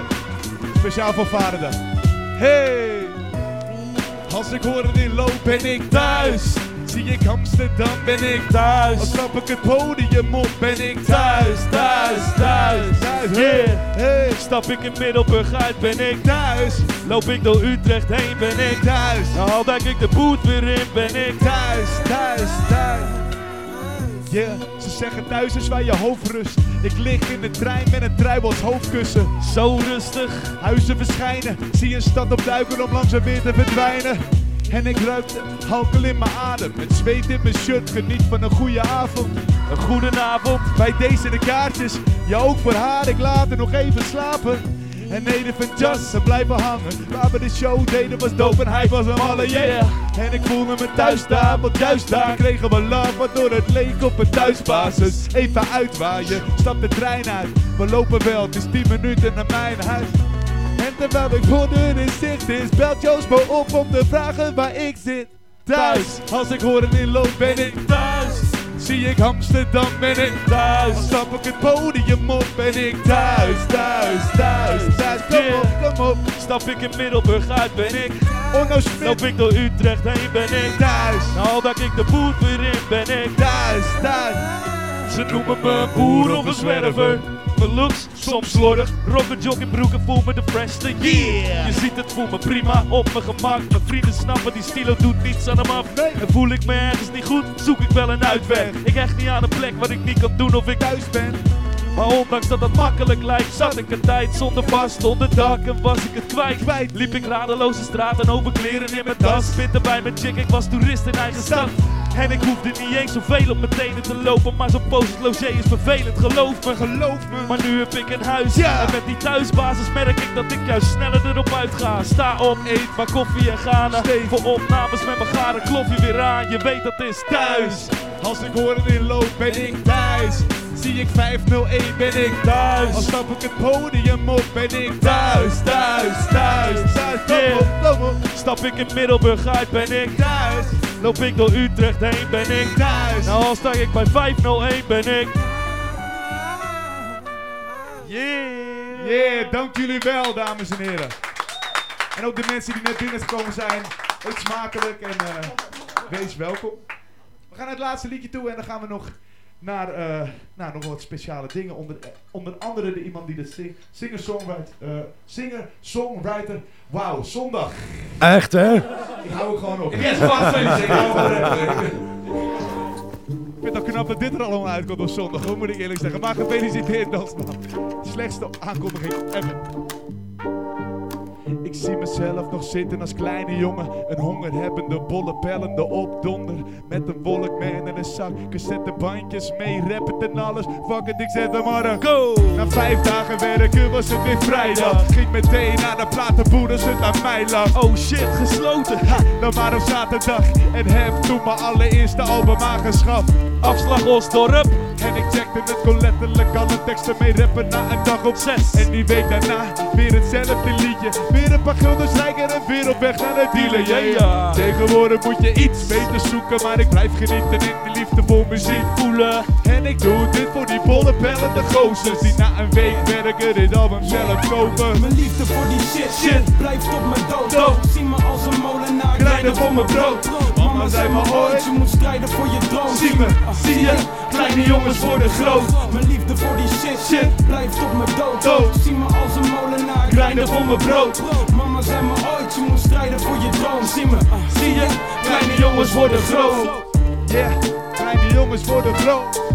Speciaal voor Vaderdag. Hey! Als ik hoor het in loop ben ik thuis. Zie ik Amsterdam ben ik thuis. Als stap ik het podium op ben ik thuis. Thuis, thuis, thuis. Yeah. hey. Stap ik in Middelburg uit, ben ik Thuis, Loop ik door Utrecht heen, ben ik thuis. Al duik ik de boot weer in, ben ik Thuis, thuis, thuis. Yeah, ze zeggen thuis is waar je hoofd rust. Ik lig in de trein met een trui als hoofdkussen. Zo rustig, Huizen verschijnen, zie een stad opduiken om langzaam weer te verdwijnen. En ik ruik de alcohol in mijn adem. Het zweet in mijn shirt, geniet van een goede avond. een goede avond. Bij deze de kaartjes, ja ook voor haar, ik laat er nog even slapen. En Native en Just, ze blijven hangen. Waar we de show deden was dope en hij was een malle, yeah. En ik voelde me thuis daar, want juist daar kregen we love, waardoor het leek op een thuisbasis. Even uitwaaien, stap de trein uit. We lopen wel, het is 10 minuten naar mijn huis. En terwijl ik voor de in zicht is, belt Joost me op om te vragen waar ik zit. Thuis, als ik hoor een inloop ben ik thuis. Zie ik Amsterdam ben ik thuis. Stap ik het podium op ben ik thuis, thuis, thuis, thuis. Kom op, kom op. Stap ik in Middelburg uit, ben ik Onno Smit, Loop ik door Utrecht heen, ben ik thuis, Al duik ik de boot weer in, ben ik thuis, thuis. Ze noemen me boer of een zwerver. Mijn looks, soms slordig. Rock joggingbroek en voel me de freshste. Yeah. Je ziet het, voel me prima op mijn gemak. Mijn vrienden snappen, die stilo doet niets aan hem af. Nee. En voel ik me ergens niet goed, zoek ik wel een uitweg. Ik hecht niet aan een plek waar ik niet kan doen of ik Thuis ben, Maar ondanks dat het makkelijk lijkt, zat ik een tijd zonder vast onder dak en was ik het kwijt. Kwijt. Liep ik radeloze straten over kleren in mijn tas. Fitte bij mijn chick, ik was toerist in eigen stad. En ik hoefde niet eens zoveel op mijn tenen te lopen, maar zo'n post logé is vervelend, geloof me. geloof me. Maar nu heb ik een huis Ja. en met die thuisbasis merk ik dat ik juist sneller erop uitga. Sta op, eet maar koffie en Ghana. Steef. Voor opnames met mijn garen klof je weer aan. Je weet dat is thuis. Als ik hoor een inloop ben ik thuis. Zie ik 501 ben ik thuis. Als stap ik het podium op ben ik thuis, thuis, thuis, thuis. Op, op. Stap ik in Middelburg uit, ben ik Thuis, Loop ik door Utrecht heen, ben ik thuis. Nou, al sta ik bij 501, ben ik Yeah! Yeah, dank jullie wel, dames en heren. En ook de mensen die net binnengekomen zijn. Eet smakelijk en eh, wees welkom. We gaan naar het laatste liedje toe en dan gaan we nog naar, eh, naar nog wat speciale dingen. Onder, eh, onder andere de iemand die dit zingt. Singer-songwriter. eh, Singer-songwriter. Wauw, zondag. Echt, hè? Ik hou er gewoon op. Yes, wat Ik hou er- Ik vind het knap dat dit er allemaal uitkomt op zondag, hoor, moet ik eerlijk zeggen. Maar gefeliciteerd, Dansman. Slechtste aankondiging ever. Ik zie mezelf nog zitten als kleine jongen. Een hongerhebbende, bolle, pellende opdonder. Met een wolkman en een zak. Cassettebandjes mee, rappen en alles. Fuck it, ik zet hem maar een go. Na vijf dagen werken was het weer vrijdag. Ging meteen naar de platenboer als het aan mij lag. Oh shit, gesloten. Ha, dan maar op zaterdag. En heb toen mijn allereerste album aangeschaft. Afslag Osdorp. En ik checkte het, kon letterlijk alle teksten mee rappen na een dag op zes. En die week daarna weer hetzelfde liedje. Weer een paar gulden strijker en weer op weg naar het dealen. Ja, ja. Tegenwoordig moet je iets beter zoeken, maar ik blijf genieten in de liefde voor muziek voelen. En ik doe dit voor die bolle pellende gozers die na een week werken dit album zelf kopen. Mijn liefde voor die shit, Shit. blijft op mijn dood. Dood. Zie me als een molenaar, Grijden voor mijn brood. Mama zei me ooit, je moet strijden voor je droom. Zie me, zie je, kleine jongens worden groot. Mijn liefde voor die shit, Shit. blijft op mijn dood. Dood. Zie me als een molenaar, Grijden voor mijn brood. Mama zei me ooit, je moet strijden voor je droom. Zie me, Zie je, kleine jongens worden groot. Yeah, kleine jongens worden groot.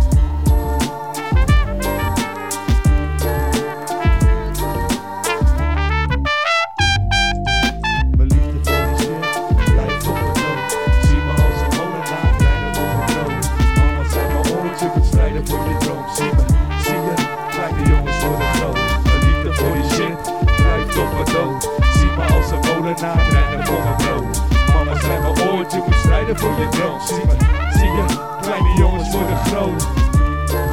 Molenaar, kleine voor brood. Mama zei me ooit, je moet strijden voor je droom. Zie me, zie je, kleine jongens worden groot.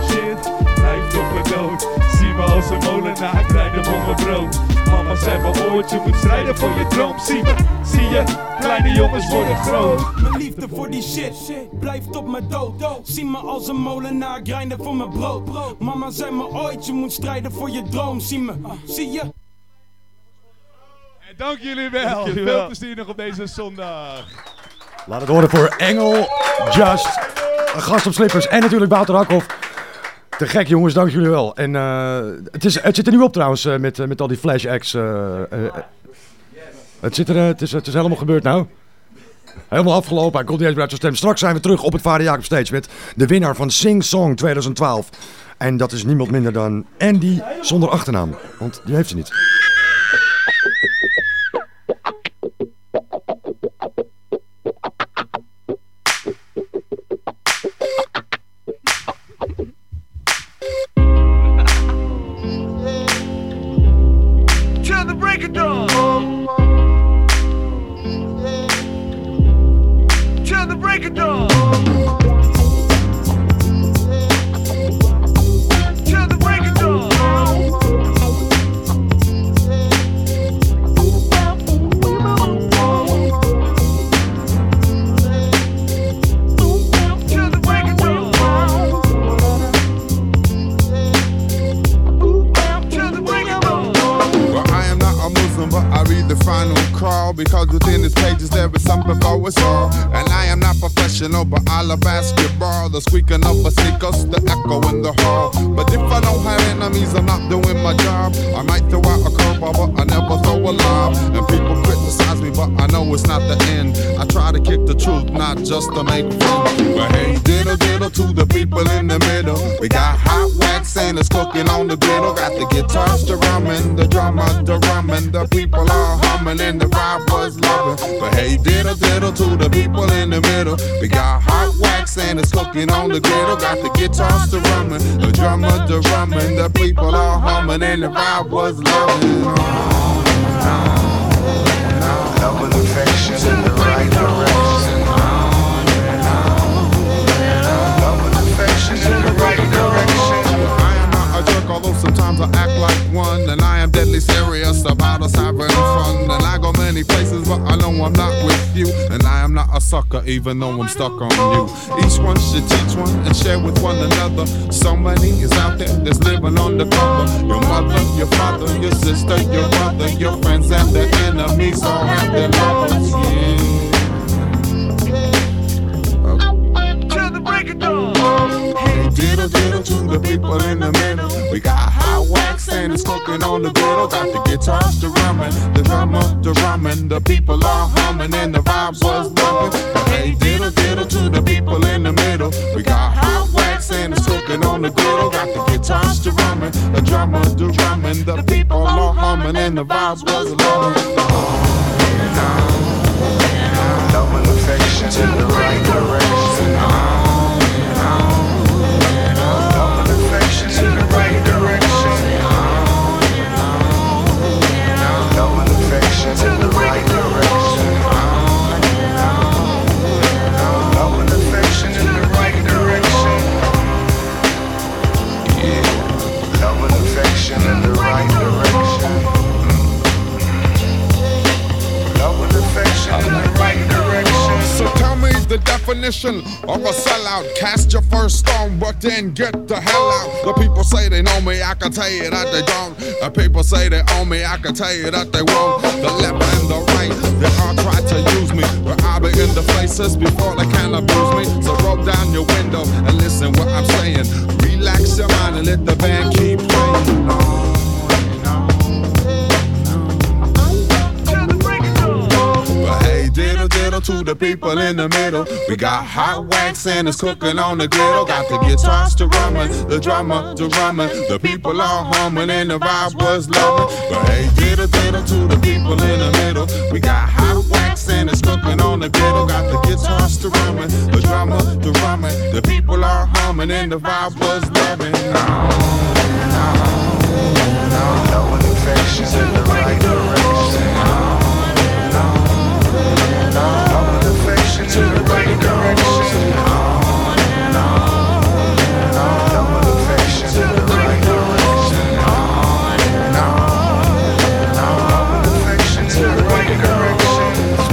Shit, blijft op mijn dood. Zie me als een molenaar, kleine voor mijn brood. Mama zei me ooit, je moet strijden voor je droom. Zie me, zie je, kleine jongens worden groot. Mijn liefde voor die shit, blijft op mijn dood. Zie me als een molenaar, grinden voor mijn brood. Mama zei me ooit, je moet strijden voor je droom. Zie me, zie je. Dank jullie wel. Veel plezier nog op deze zondag. Laat het horen voor Engel, Just, een gast op slippers en natuurlijk Wouter Hakhoff. Te gek jongens, dank jullie wel. En eh, het, is, het zit er nu op trouwens eh, met, eh, met al die flash acts. het, zit er, het, is, het is helemaal gebeurd nou. Helemaal afgelopen, hij komt niet eens uit zijn stem. Straks zijn we terug op het Vader Jacob Stage met de winnaar van Sing Song 2012. En dat is niemand minder dan Andy zonder achternaam, want die heeft ze niet. But basketball. The squeaking of a sneakers, the echo in the hall. But if I don't have enemies, I'm not doing my job. I might throw out a curveball, but I never throw a lob. And people criticize me, but I know it's not the end. To kick the truth, not just to make fun. But hey, diddle diddle to the people in the middle. We got hot wax and it's cooking on the griddle. Got the guitars rumming, the drummer to rumming. The people are humming and the vibe was loving. But hey, diddle diddle to the people in the middle. We got hot wax and it's cooking on the griddle. Got the guitars to rumming, the drummer to rumming. The people are humming and the vibe was loving. Love and affection the right direction. Sometimes I act like one. And I am deadly serious about us having fun. And I go many places, but I know I'm not with you. And I am not a sucker, even though I'm stuck on you. Each one should teach one and share with one another. So many is out there that's living on the cover. Your mother, your father, your sister, your brother, your friends, and their enemies all have their lovers. Yeah. Till of dawn. Hey, the people in the middle. We got hot wax and it's cooking on the griddle. Got the guitars to rumming, the drummer to rumming. The people are humming and the vibe was bumping. Hey, diddle diddle to the people in the middle. We got hot wax and it's cooking on the griddle. Got the guitars to rumming, the drummer to rumming. The people are humming and the vibes was loving. Love and affection in the right direction. Definition of a sellout. Cast your first stone, but then get the hell out. The people say they know me, I can tell you that they don't. The people say they own me, I can tell you that they won't. The left and the right, they all try to use me. But I'll be in the faces before they can abuse me. So roll down your window and listen what I'm saying. Relax your mind and let the band keep to the people in the middle. We got hot wax and it's cooking on the griddle. Got the guitars to rumming, the drummer to rumming. The people all humming and the vibe was loving. But hey, diddle diddle to the people in the middle. We got hot wax and it's cooking on the griddle. Got the guitars to rumming, the drummer to rumming. The people are humming and the vibe was loving. Love and affection in the right direction.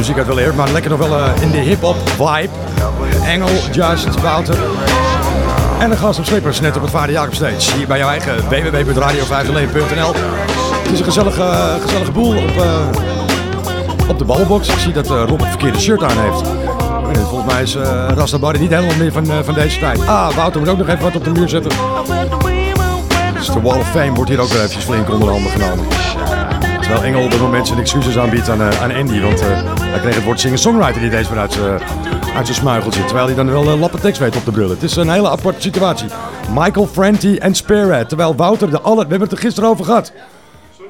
Muziek uit wel eer, maar lekker nog wel eh, in de hip-hop vibe. Engel, Just, Wouter. En de gast op Slippers, net op het Vader Jacob Stage. Hier bij jouw eigen www.radio501.nl. Het is een gezellige, gezellige boel op, eh, op de ballenbox. Ik zie dat eh, Rob het verkeerde shirt aan heeft. En volgens mij is eh Rasta Barry niet helemaal meer van, eh, van deze tijd. Ah, Wouter moet ook nog even wat op de muur zetten. Dus de Wall of Fame wordt hier ook weer eventjes flink onder de handen genomen. Terwijl Engel op dit moment zijn excuses aanbiedt aan, eh, aan Andy. Want hij kreeg het woord singer-songwriter niet eens meer uit uit zijn. Terwijl hij dan wel een lappe tekst weet op de brullen. Het is een hele aparte situatie. Michael Franti en Spearhead. Terwijl Wouter de alle... We hebben het er gisteren over gehad.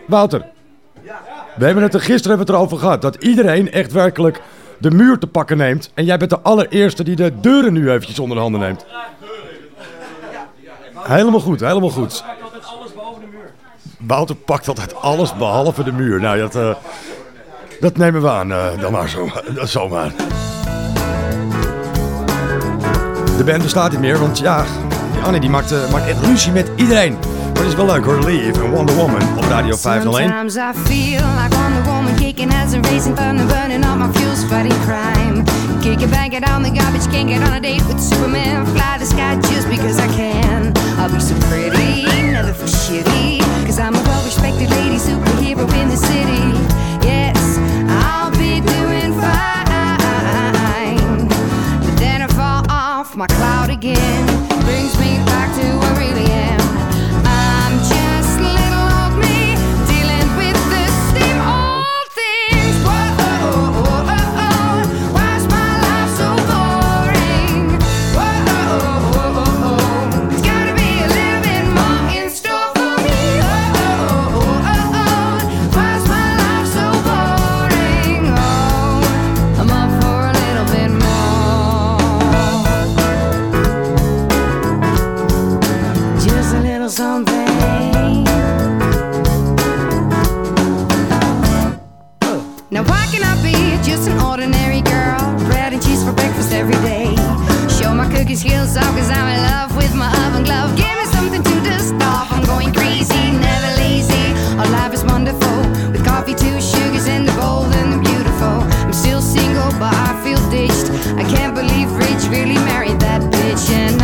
Wouter. We hebben het er gisteren erover gehad. Dat iedereen echt werkelijk de muur te pakken neemt. En jij bent de allereerste die de deuren nu eventjes onder de handen neemt. Helemaal goed, helemaal goed. Wouter pakt altijd alles behalve de muur. Nou, dat, eh, dat nemen we aan. eh, dan maar zo, zomaar. De band bestaat niet meer, want ja, Annie die maakt, eh, maakt echt ruzie met iedereen. Maar het is wel Leave en Wonder Woman op Radio 501. Sometimes I feel like Wonder Woman kicking as a racing thunder, burning all my fuels, fighting crime. Kick it, bang it on the garbage, can't get on a date with Superman. Fly the sky just because I can. I'll be so pretty, never for shitty. Cause I'm a well respected lady superhero in the city. Yes, I'll be doing fine. But then I fall off my cloud again. Brings me back to who I really am. Skills off cause I'm in love with my oven glove. Give me something to dust off. I'm going crazy, never lazy. Our life is wonderful. With coffee, two sugars, and the bold and the beautiful. I'm still single, but I feel ditched. I can't believe Rich really married that bitch. And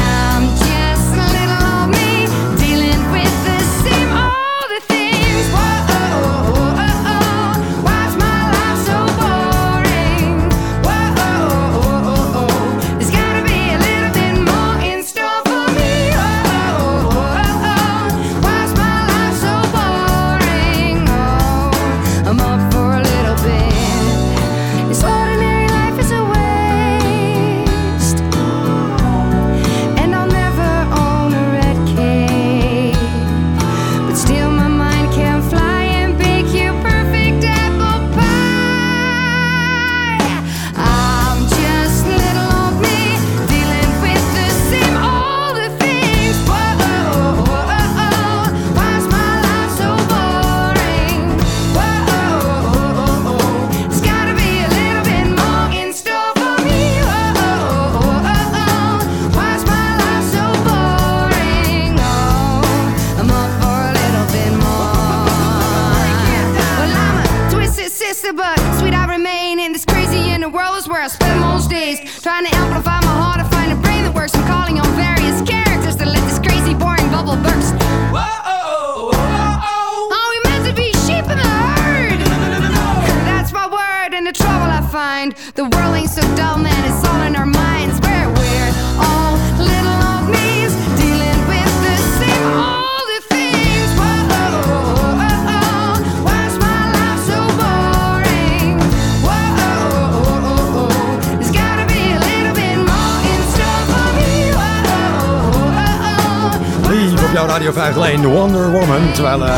jouw Radio 5 Lane, Wonder Woman. Terwijl eh,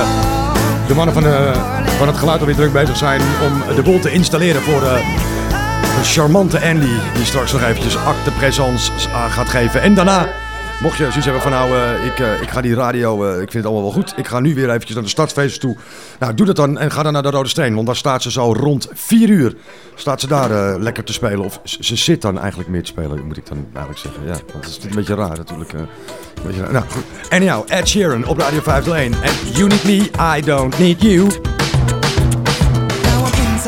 de mannen van, de, van het geluid alweer druk bezig zijn om de boel te installeren voor eh, de charmante Andy. Die straks nog eventjes acte présence gaat geven. En daarna, mocht je zoiets hebben van nou, eh, ik, eh, ik ga die radio, eh, ik vind het allemaal wel goed. Ik ga nu weer eventjes naar de startfeest toe. Nou, doe dat dan en ga dan naar de Rode Steen. Want daar staat ze zo rond 4 uur. Staat ze daar lekker te spelen. Of ze zit dan eigenlijk meer te spelen, moet ik dan eigenlijk zeggen. Ja, dat is een beetje raar natuurlijk. Een beetje raar. Nou. Anyhow, Ed Sheeran op Radio 501. En You Need Me, I Don't Need You.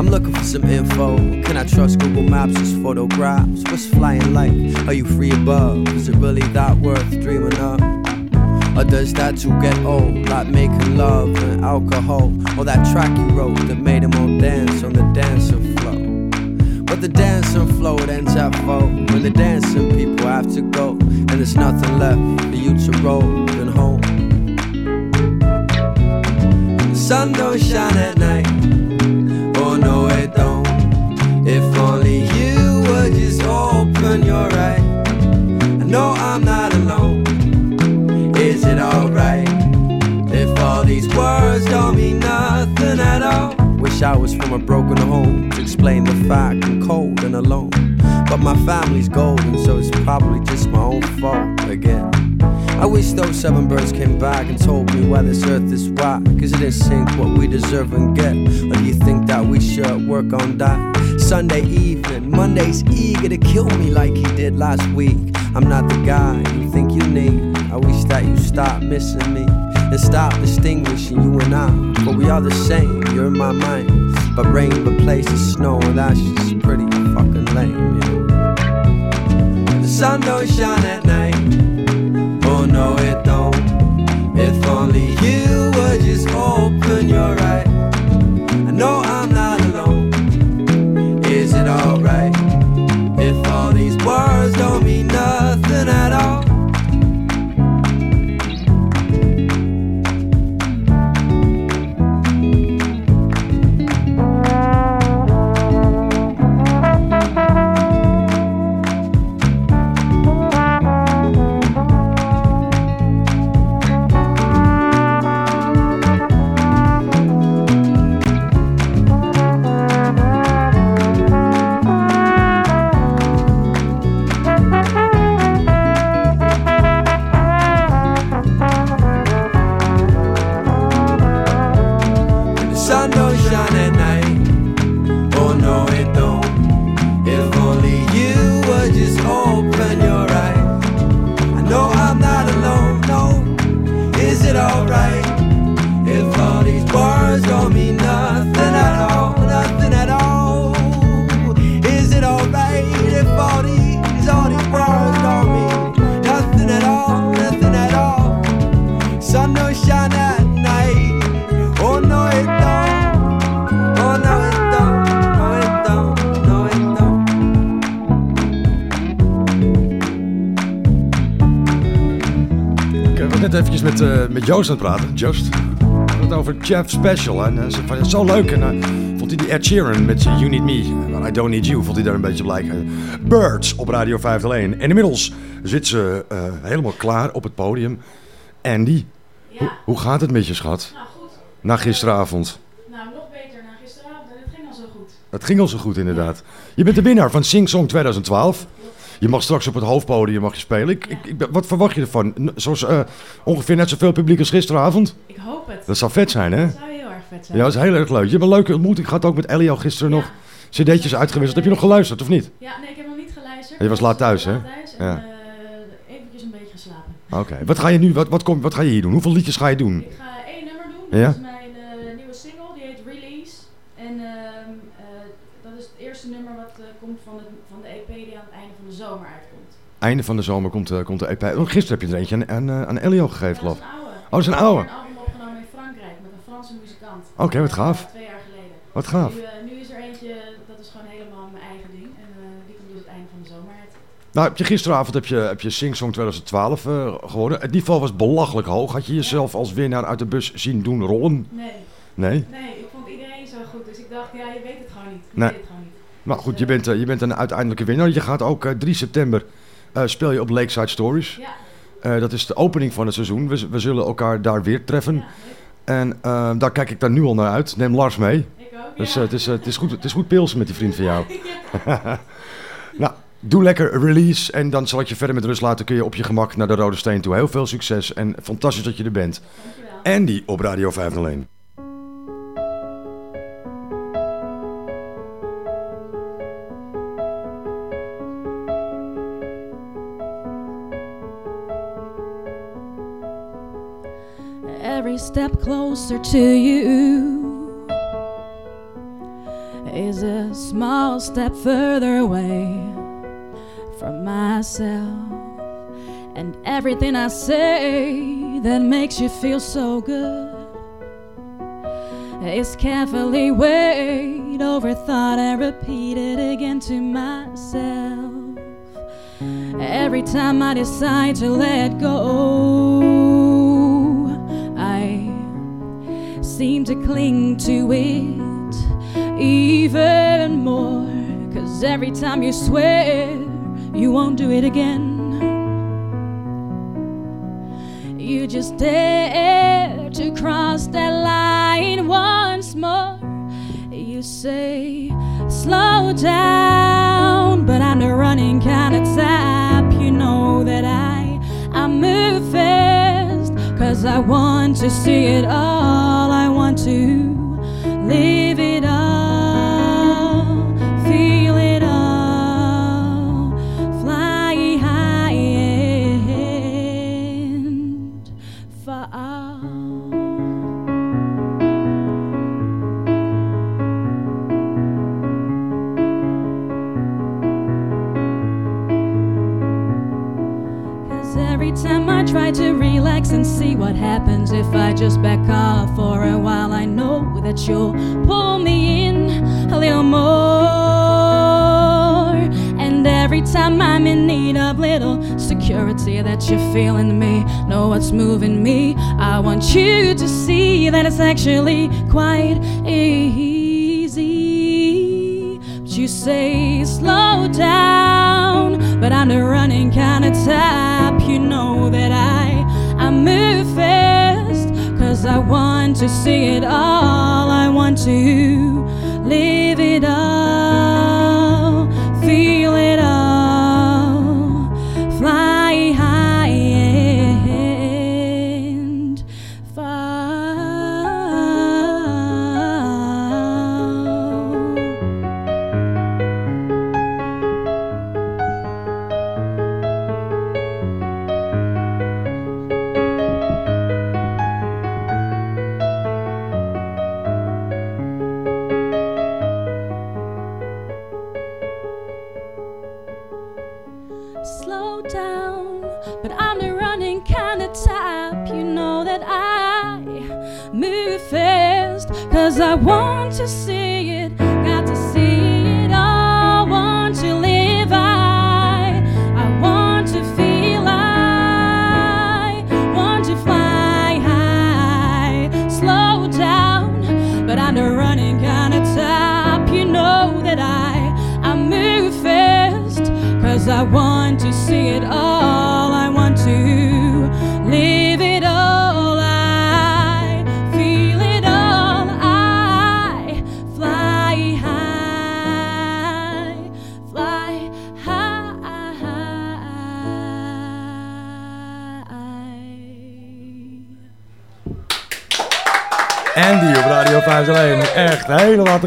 I'm looking for some info. Can I trust Google Maps as photographs? What's flying like? Are you free above? Is it really that worth dreaming of? Or does that too get old? Like making love and alcohol? Or that track you wrote that made them all dance on the dancing floor? But the dancing floor it ends at four When the dancing people have to go And there's nothing left for you to roll than home The sun don't shine at night no it don't. If only you would just open your eyes. I know I'm not alone. Is it alright? If all these words don't mean nothing at all. Wish I was from a broken home to explain the fact I'm cold and alone. But my family's golden, so it's probably just my own fault again. I wish those seven birds came back and told me why this earth is whack. Cause it didn't sink what we deserve and get. Or do you think that we should work on that? Sunday evening, Monday's eager to kill me like he did last week. I'm not the guy you think you need. I wish that you stop missing me and stop distinguishing you and I. But we are the same, you're in my mind. But rain replaces snow, and that's just pretty fucking lame. The sun don't shine at night. No, it don't. If only you would just open your eyes. I know I'm not alone. Is it alright? Joost aan het praten. Joost. We hadden het over Jeff Special. En hij zei van, het zo leuk. En eh, vond hij die Ed Sheeran met You Need Me. Maar I Don't Need You vond hij daar een beetje op lijken. Birds op Radio 501. En inmiddels zit ze eh, helemaal klaar op het podium. Andy, hoe, hoe gaat het met je schat? Nou, goed. Na gisteravond. Nou, nog beter na gisteravond. En het ging al zo goed. Het ging al zo goed inderdaad. Je bent de winnaar van Sing Song 2012. Je mag straks op het hoofdpodium mag je spelen. Ik, ik, ik wat verwacht je ervan? Zoals eh, ongeveer net zoveel publiek als gisteravond? Ik hoop het. Dat zou vet zijn, hè? Dat zou heel erg vet zijn. Ja, dat is heel erg leuk. Je hebt een leuke ontmoeting gehad ook met Elio gisteren nog. CD'tjes uitgewisseld. Heb je nog geluisterd of niet? Ja, nee, ik heb nog niet geluisterd. Je was laat thuis, hè? Thuis en Ja. eh, eventjes een beetje geslapen. Oké. Wat ga je nu? Wat, wat, kom, wat ga je hier doen? Hoeveel liedjes ga je doen? Ik ga één nummer doen. Ja? Dat is mijn eh, nieuwe single. Die heet Release. En ehm, eh, dat is het eerste nummer wat eh, komt van, het, van de EP die aan het einde van de zomer uitkomt. Einde van de zomer komt, eh, komt de EP. Oh, gisteren heb je er eentje aan, aan, eh, aan Elio gegeven, geloof ik. Oh, dat is een Ik heb oude. een album opgenomen in Frankrijk met een Franse muzikant. Oké, wat gaaf. Twee jaar geleden. Wat gaaf. Nu, eh, nu is er eentje, dat is gewoon helemaal mijn eigen ding. En die komt dus het einde van de zomer uit. Nou, heb je gisteravond heb je, heb je Sing Song 2012 eh, geworden. Het niveau was belachelijk hoog. Had je jezelf als winnaar uit de bus zien doen rollen? Nee. Nee? Nee, ik vond iedereen zo goed. Dus ik dacht, ja, je weet het gewoon niet. Je Nee. weet het gewoon niet. Maar goed, je bent, je bent een uiteindelijke winnaar. Je gaat ook eh, 3 september eh, speel je op Lakeside Stories. Ja. Eh, dat is de opening van het seizoen. We, we zullen elkaar daar weer treffen. en eh, daar kijk ik daar nu al naar uit. Neem Lars mee. Ik ook, Dus het, is, het, is goed, het is goed pilsen met die vriend van jou. nou, doe lekker release. En dan zal ik je verder met rust laten. Kun je op je gemak naar de Rode Steen toe. Heel veel succes en fantastisch dat je er bent. Andy op Radio 501. Every step closer to you is a small step further away from myself. And everything I say that makes you feel so good is carefully weighed, overthought, and repeated again to myself. Every time I decide to let go, seem to cling to it even more. Cause every time you swear you won't do it again, you just dare to cross that line once more. You say, slow down, but I'm the running kind of type. You know that I, I move fast, cause I want to see it all. I want to live happens if I just back off for a while, I know that you'll pull me in a little more. And every time I'm in need of little security that you're feeling me, know what's moving me. I want you to see that it's actually quite easy. But you say, slow down, but I'm the running kind of type. You know that I, I move fast, cause I want to see it all. I want to live it all,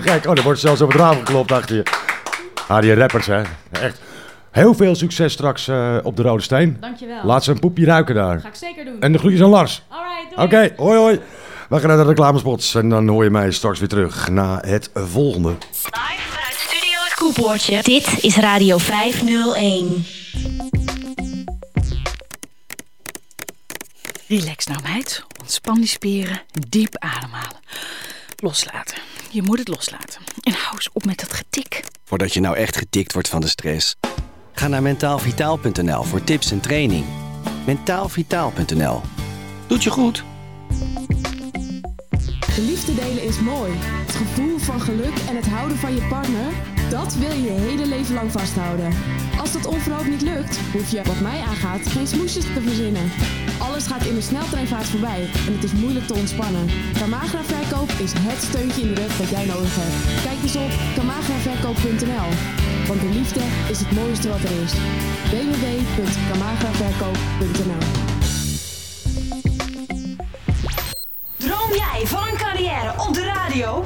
gek. Oh, er wordt zelfs op het raam geklopt achter je. Ah, die rappers, hè. Echt. Heel veel succes straks eh, op de Rode Steen. Dankjewel. Laat ze een poepje ruiken daar. Ga ik zeker doen. En de groetjes aan Lars. Alright, Oké, hoi hoi. We gaan naar de reclamespots en dan hoor je mij straks weer terug na het volgende. Studio het Koepoortje. Dit is Radio 501. Relax nou meid, ontspan die spieren, diep ademhalen. Loslaten. Je moet het loslaten. En hou eens op met dat getik. Voordat je nou echt getikt wordt van de stress. Ga naar mentaalvitaal.nl voor tips en training. Mentaalvitaal.nl. Doet je goed. De liefde delen is mooi. Het gevoel van geluk en het houden van je partner, dat wil je je hele leven lang vasthouden. Als dat onverhoopt niet lukt, hoef je, wat mij aangaat, geen smoesjes te verzinnen. Alles gaat in de sneltreinvaart voorbij en het is moeilijk te ontspannen. Camagra Verkoop is het steuntje in de rug dat jij nodig hebt. Kijk eens op camagraverkoop.nl, want de liefde is het mooiste wat er is. www.camagraverkoop.nl Droom jij van een carrière op de radio?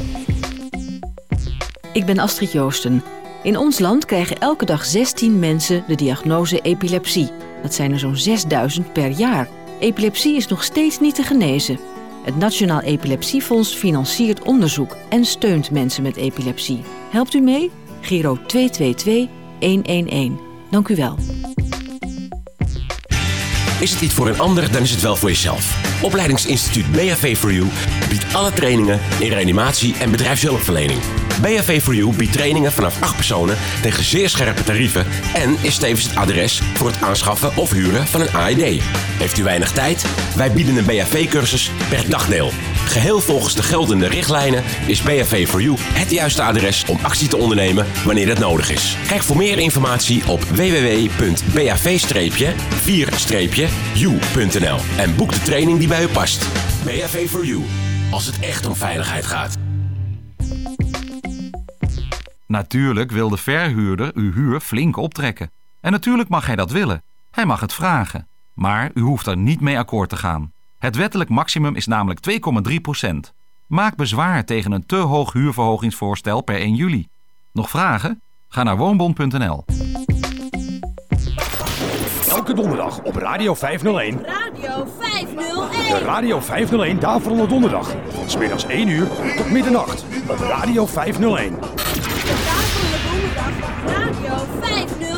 Ik ben Astrid Joosten. In ons land krijgen elke dag 16 mensen de diagnose epilepsie. Dat zijn er zo'n 6000 per jaar. Epilepsie is nog steeds niet te genezen. Het Nationaal Epilepsiefonds financiert onderzoek en steunt mensen met epilepsie. Helpt u mee? Giro 222 111. Dank u wel. Is het niet voor een ander, dan is het wel voor jezelf. Opleidingsinstituut BHV for You biedt alle trainingen in reanimatie en bedrijfshulpverlening. BHV for You biedt trainingen vanaf 8 personen tegen zeer scherpe tarieven en is tevens het adres voor het aanschaffen of huren van een AED. Heeft u weinig tijd? Wij bieden een BHV-cursus per dagdeel. Geheel volgens de geldende richtlijnen is BHV for You het juiste adres om actie te ondernemen wanneer dat nodig is. Kijk voor meer informatie op www.bav-4-u.nl en boek de training die bij u past. BHV for You, als het echt om veiligheid gaat. Natuurlijk wil de verhuurder uw huur flink optrekken. En natuurlijk mag hij dat willen. Hij mag het vragen. Maar u hoeft er niet mee akkoord te gaan. Het wettelijk maximum is namelijk 2,3% Maak bezwaar tegen een te hoog huurverhogingsvoorstel per 1 juli. Nog vragen? Ga naar woonbond.nl. Elke donderdag op Radio 501. Radio 501. De Radio 501 Daverende Donderdag. Van smiddags 1 uur tot middernacht. Op Radio 501. Daverende donderdag op Radio 501.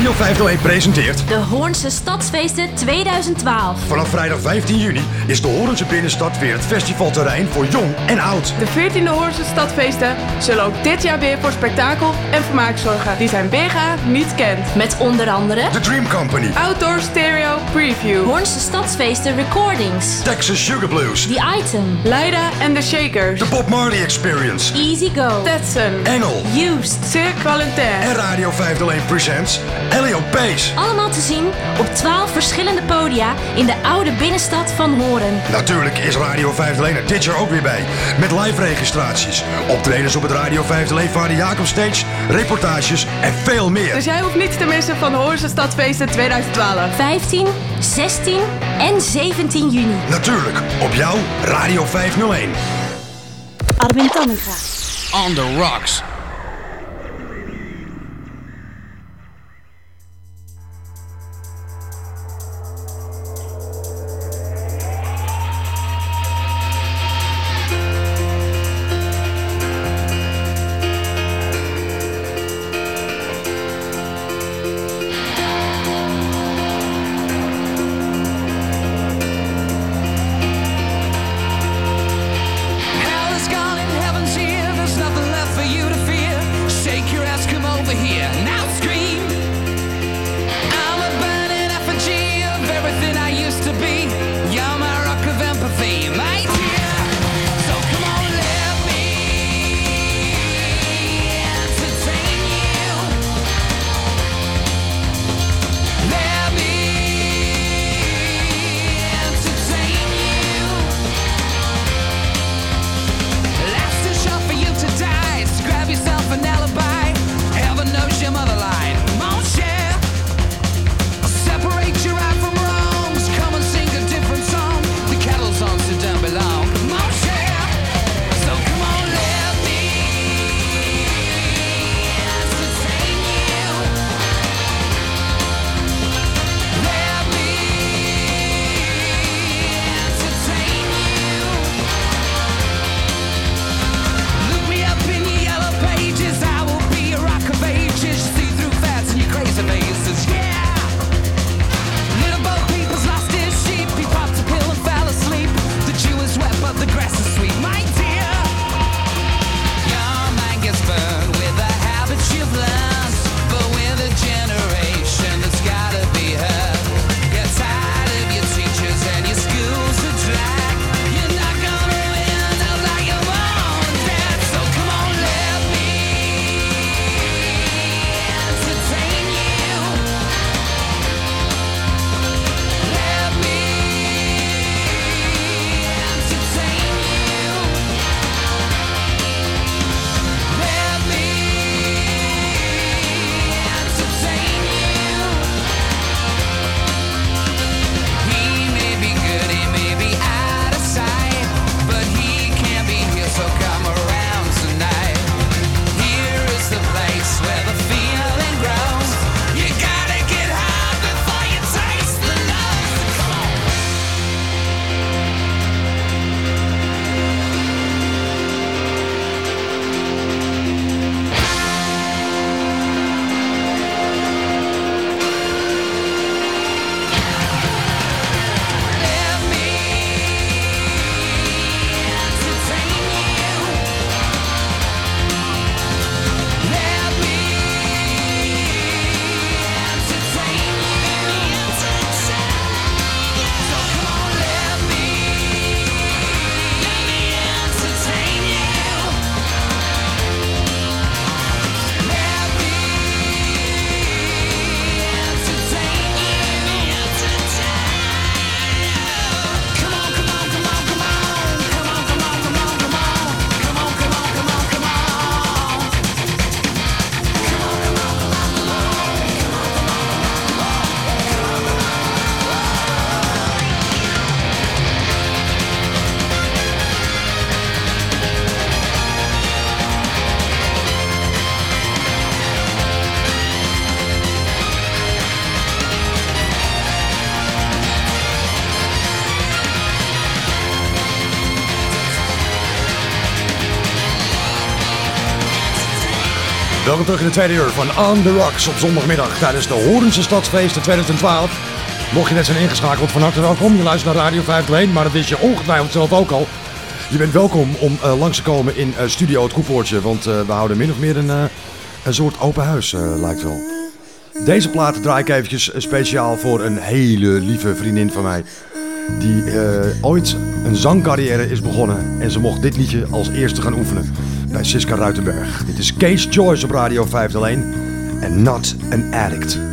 Radio 501 presenteert... De Hoornse Stadsfeesten 2012. Vanaf vrijdag 15 juni is de Horense Binnenstad weer het festivalterrein voor jong en oud. De 14e Hoornse Stadfeesten zullen ook dit jaar weer voor spektakel en vermaak zorgen die zijn BGA niet kent. Met onder andere The Dream Company, Outdoor Stereo Preview, Hoornse Stadsfeesten Recordings. Texas Sugar Blues, The Item. Leida en The Shakers, The Bob Marley Experience, Easy Go. Tetson, Engel Used. Cirque Valentin en Radio 501 presents Pace. Allemaal te zien op 12 verschillende podia in de oude binnenstad van Horen. Natuurlijk is Radio 501 er dit jaar ook weer bij. Met live registraties, optredens op het Radio 501 Vader Jacob Stage, reportages en veel meer. Dus jij hoeft niets te missen van de Hoornse Stadfeesten 2012. 15, 16 en 17 juni. Natuurlijk, op jouw Radio 501. Armin Tamminga. On the rocks. Terug in de tweede uur van On The Rocks op zondagmiddag tijdens de Horense Stadsfeesten 2012. Mocht je net zijn ingeschakeld, van harte welkom. Je luistert naar Radio 501, maar dat wist je ongetwijfeld zelf ook al. Je bent welkom om eh, langs te komen in eh, Studio Het Koepoortje, want eh, we houden min of meer een, een soort open huis, lijkt wel. Deze plaat draai ik eventjes speciaal voor een hele lieve vriendin van mij. Die ooit een zangcarrière is begonnen. En ze mocht dit liedje als eerste gaan oefenen. Bij Siska Ruitenberg. Dit is Case Choice op Radio 501. En Not an Addict.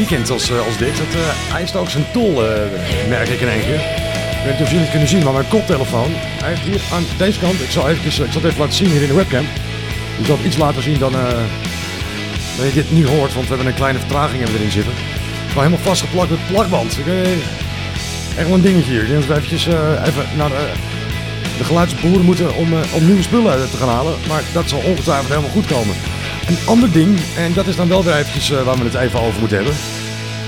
Weekend als, eh, als dit, dat eh, eist ook zijn tol, eh, merk ik in één keer. Ik weet niet of jullie het kunnen zien, maar mijn koptelefoon, hij heeft hier aan deze kant, ik zal, eventjes, eh, ik zal het even laten zien hier in de webcam. Ik zal het iets later zien dan, eh, dan je dit nu hoort, want we hebben een kleine vertraging erin zitten. Het is helemaal vastgeplakt met plakband. Eh, echt wel een dingetje hier. Ik denk dat we eventjes eh, even naar de, geluidsboeren moeten om, eh, om nieuwe spullen eh, te gaan halen. Maar dat zal ongetwijfeld helemaal goed komen. Een ander ding, en dat is dan wel weer eventjes eh, waar we het even over moeten hebben.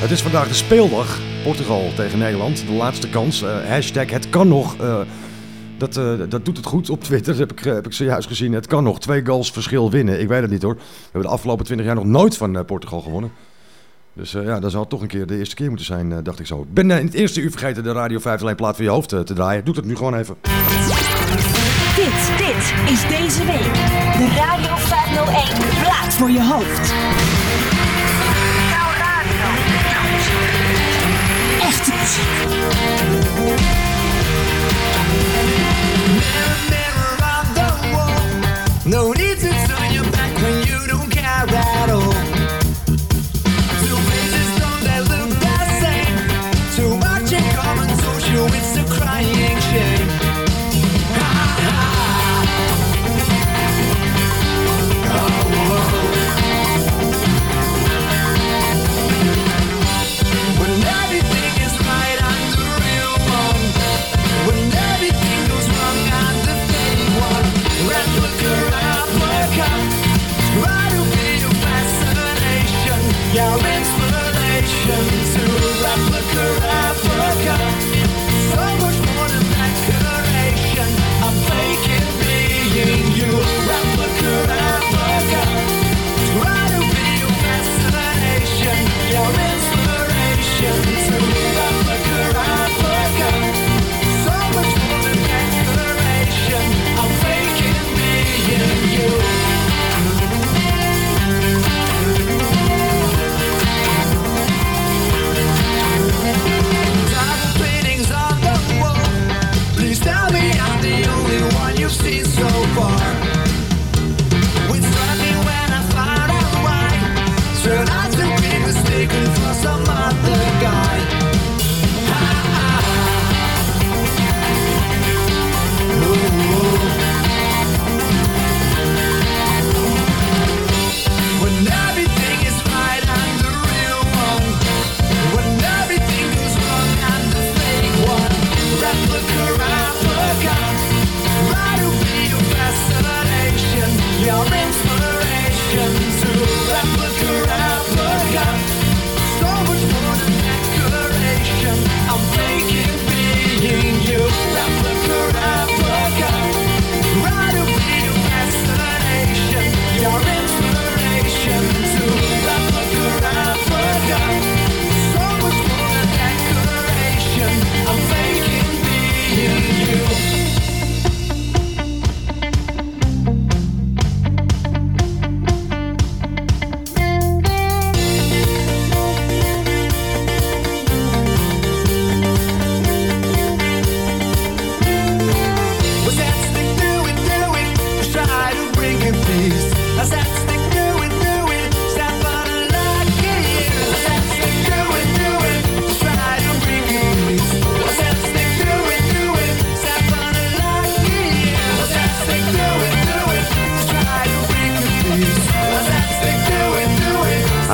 Het is vandaag de speeldag. Portugal tegen Nederland. De laatste kans. eh, hashtag het kan nog. eh, Dat, dat doet het goed op Twitter, heb ik, heb ik zojuist gezien. Het kan nog twee goals verschil winnen. Ik weet het niet hoor. We hebben de afgelopen 20 jaar nog nooit van Portugal gewonnen. Dus ja, dat zal toch een keer de eerste keer moeten zijn, dacht ik zo. Ik ben in het eerste uur vergeten de Radio 5 alleen plaat voor je hoofd te draaien. Doe het nu gewoon even. Dit, dit is deze week de Radio 501 plaat voor je hoofd. Echte muziek. No need to turn your back when you don't care at all.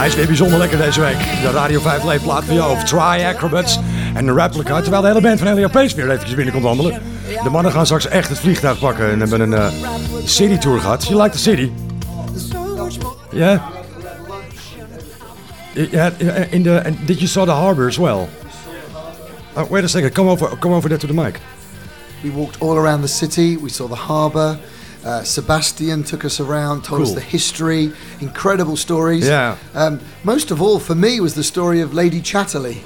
Is weer bijzonder lekker deze week. De Radio 5 leeft plaat voor je hoofd. Try Acrobats en de Replica. Terwijl de hele band van Elio Pace weer eventjes binnenkomt wandelen. De mannen gaan straks echt het vliegtuig pakken en hebben een eh, city tour gehad. You like the city? Yeah. Yeah, in the, did you saw the harbor as well? Uh, wait a second, come over, come over there to the mic. We walked all around the city. We saw the harbour. Uh, Sebastian took us around, told us the history, incredible stories. Yeah. Um, most of all, for me, was the story of Lady Chatterley.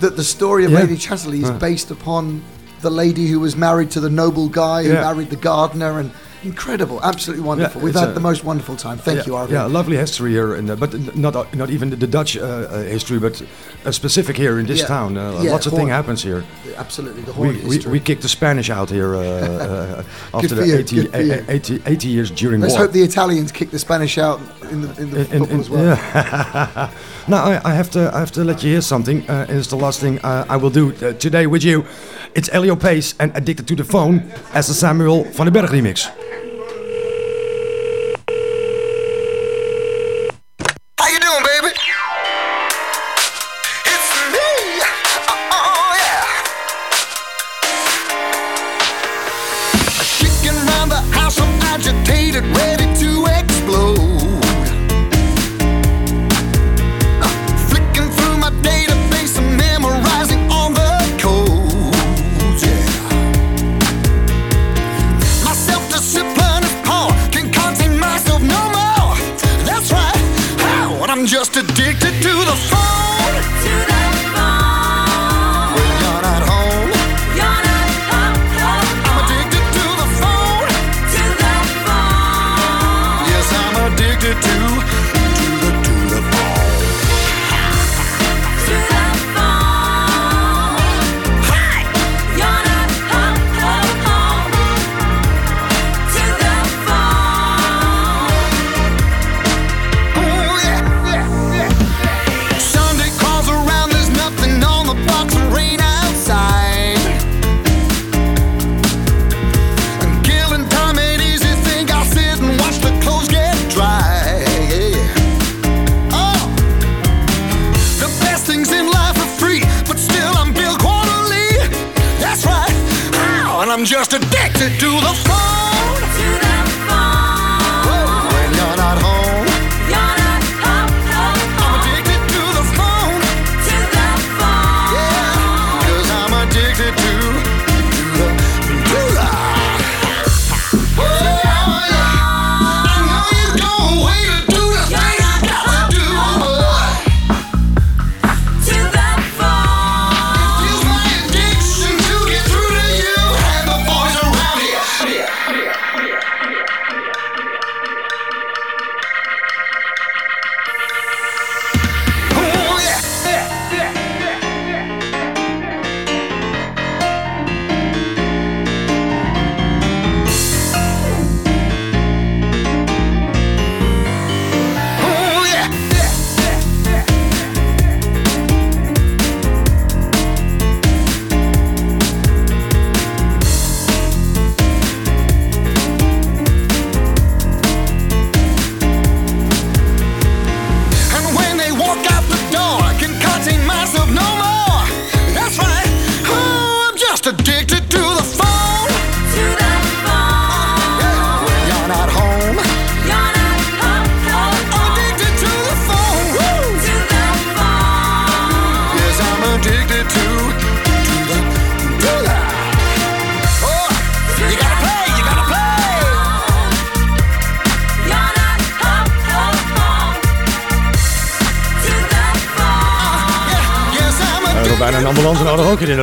That the story of Yeah. Lady Chatterley is Huh. based upon the lady who was married to the noble guy who Yeah. married the gardener, and incredible, absolutely wonderful. We've had a- the most wonderful time. Thank yeah, you, Arvin. Yeah, lovely history here, in, uh, but not not even the Dutch uh, uh, history, but a specific here in this Yeah. town. Uh, Yeah, lots of Horn. thing happens here. Absolutely, the We, we, we kicked the Spanish out here uh, uh, after the you, 80, good for 80, 80 years during Let's war. hope the Italians kick the Spanish out in the, in the In- football in- as well. yeah. now I, I have to I have to let you hear something. Uh, it's the last thing uh, I will do uh, today with you. It's Elio Pace and Addicted to the Phone as the Samuel van den Berg remix.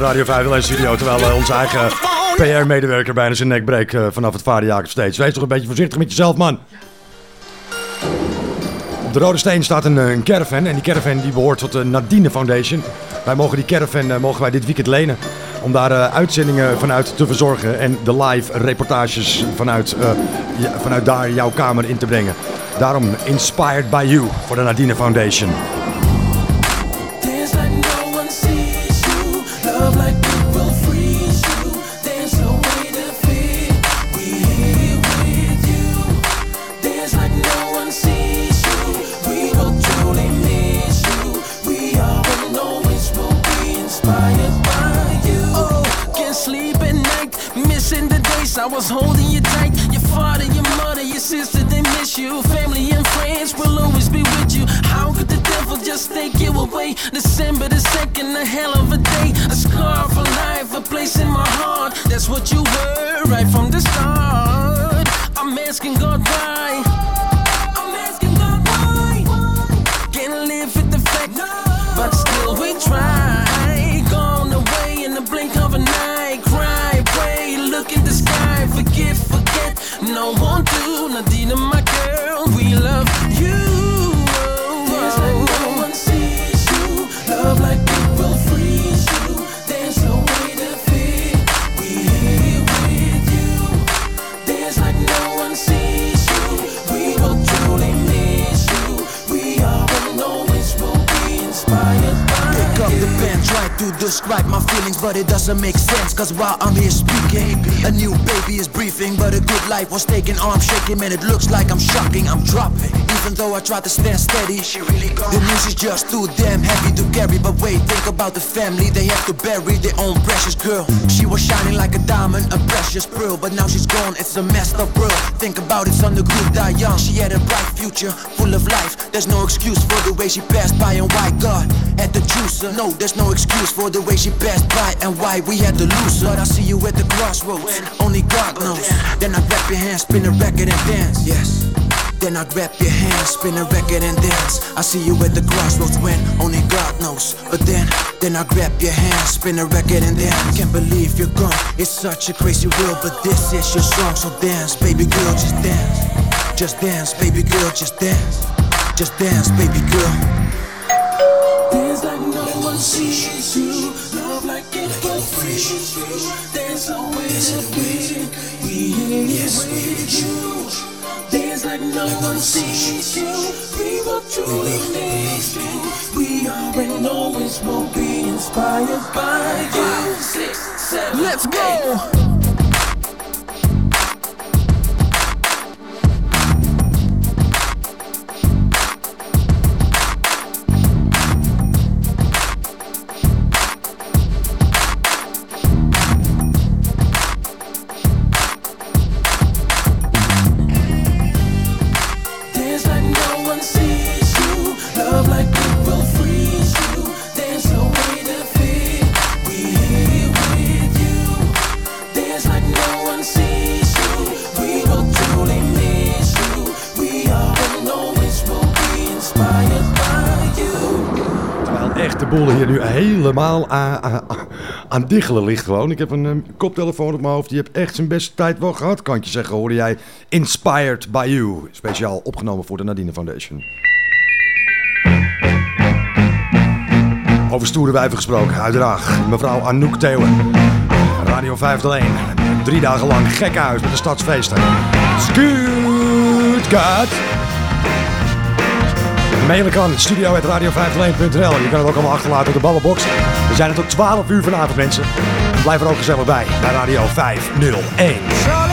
Radio Studio. Terwijl eh, onze eigen PR-medewerker bijna zijn nek breekt eh, vanaf het Vader of Steeds. Wees toch een beetje voorzichtig met jezelf, man. Op de Rode Steen staat een, eh, een caravan. En die caravan die behoort tot de Nadine Foundation. Wij mogen die caravan mogen wij dit weekend lenen. Om daar uitzendingen vanuit te verzorgen. En de live reportages vanuit, vanuit daar jouw kamer in te brengen. Daarom Inspired by You voor de Nadine Foundation. doesn't make sense, cause while I'm here speaking, a new baby is breathing, but a good life was taken. I'm shaking, man, it looks like I'm shocking, I'm dropping. Even though I try to stand steady, she really gone. The news is just too damn heavy to carry. But wait, think about the family, they have to bury their own precious girl. She was shining like a diamond, a precious pearl, but now she's gone, it's a messed up world. Think about it, son, the good die young. She had a bright future, full of life. There's no excuse for the way she passed by and why God at the juicer. No, there's no excuse for the way she passed by and why we had to lose her. But I see you at the crossroads, only God knows. Then I grab your hand, spin a record and dance. Yes. Then I grab your hand, spin a record and dance. I see you at the crossroads when only God knows. But then, then I grab your hand, spin a record and dance. Can't believe you're gone. It's such a crazy world, but this is your song, so dance, baby girl, just dance. Just dance, baby girl, just dance. Just dance, baby girl. Dance like no one sees you. Love like it freeze you. Dance always a way. We here with you. Dance like no one sees you. We will truly amaze you. We are and always will be inspired by you. Six, seven, Let's go. Helemaal aan, aan, diggelen ligt gewoon. Ik heb een eh, koptelefoon op mijn hoofd. Die heeft echt zijn beste tijd wel gehad, kan je zeggen. Hoorde jij Inspired by You. Speciaal opgenomen voor de Nadine Foundation. Over stoere wijven gesproken, uiteraard. Mevrouw Anouk Theeuwen. Radio 501. Drie dagen lang gek huis met de stadsfeesten. Scoot Cut. Mailen kan studio.radio501.nl. Je kan het ook allemaal achterlaten op de babbelbox. We zijn er tot 12 uur vanavond, mensen. En blijf er ook gezellig bij, bij Radio 501.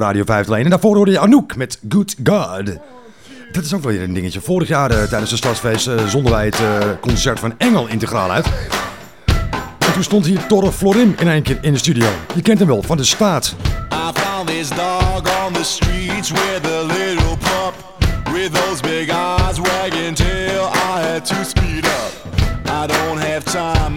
Radio Radio 501. En daarvoor hoorde je Anouk met Good God. Dat is ook wel weer een dingetje. Vorig jaar eh, tijdens de stadsfeest eh, zonden wij het eh, concert van Engel integraal uit. En toen stond hier Torre Florim in een keer in de studio. Je kent hem wel, van de staat. I found this dog on the streets with a little pup. With those big eyes I had to speed up. I don't have time,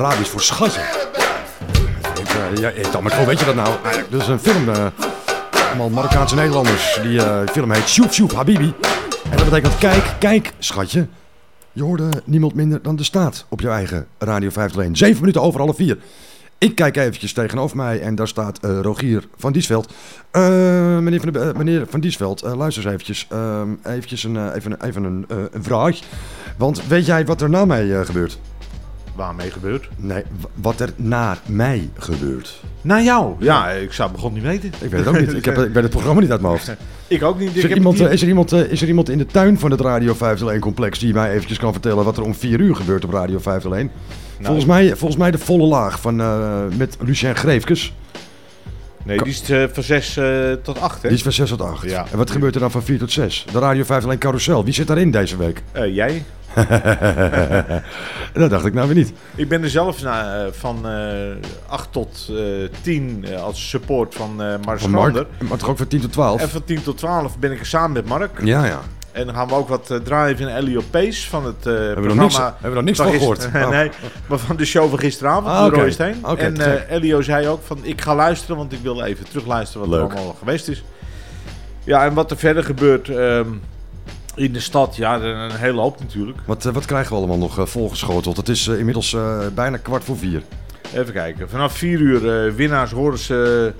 Arabisch voor schatje. Ik, eh, ja, ik dacht, maar hoe weet je dat nou? Dat is een film. eh, allemaal Marokkaanse Nederlanders. Die eh, film heet Sjoep Sjoep Habibi. En dat betekent kijk, kijk, schatje. Je hoorde niemand minder dan de staat op jouw eigen Radio 501. Zeven minuten over half vier. Ik kijk eventjes tegenover mij en daar staat eh, Rogier van Diesveld. Eh, meneer, van de, eh, meneer van Diesveld, eh, luister eens eventjes. Ehm, eventjes een, eh, even, even een, eh, een vraag. Want weet jij wat er na mij eh, Waarmee gebeurt? Nee, wat er na mij gebeurt. Na jou? Ja, ik zou begon niet weten. Ik weet het ook niet. Ik, heb, ik weet het programma niet uit mijn hoofd. Ik ook niet. Is er, iemand, eh, is, er iemand, eh, is er iemand in de tuin van het Radio 501 complex die mij eventjes kan vertellen wat er om 4 uur gebeurt op Radio 501? Nou, volgens, mij, volgens mij de volle laag van, eh, met Lucien Greefkes. Nee, die is van 6 eh, tot 8, hè? Die is van 6 tot 8. Ja. En wat gebeurt er dan van 4 tot 6? De Radio 501 carousel. Wie zit daarin deze week? Jij? dat dacht ik nou weer niet. Ik ben er zelf na, eh, van eh 8 tot eh 10 eh, als support van Van Mark, Schrander. maar toch ook van 10 tot 12? En van 10 tot 12 ben ik er samen met Mark. Ja, ja. En dan gaan we ook wat draaien van Elio Pace van het eh nog programma. niks- hebben we nog niks van gehoord? Oh. nee, maar van de show van gisteravond, Ah, oké. Roy Steen. En gek. Elio zei ook van, ik ga luisteren, want ik wil even terugluisteren wat Leuk. er allemaal geweest is. Ja, en wat er verder gebeurt ehm, in de stad, ja, een hele hoop natuurlijk. Wat, eh, wat krijgen we allemaal nog eh, volgeschoteld? Het is eh, inmiddels bijna kwart voor vier. Even kijken. Vanaf 4 uur winnaars horen ze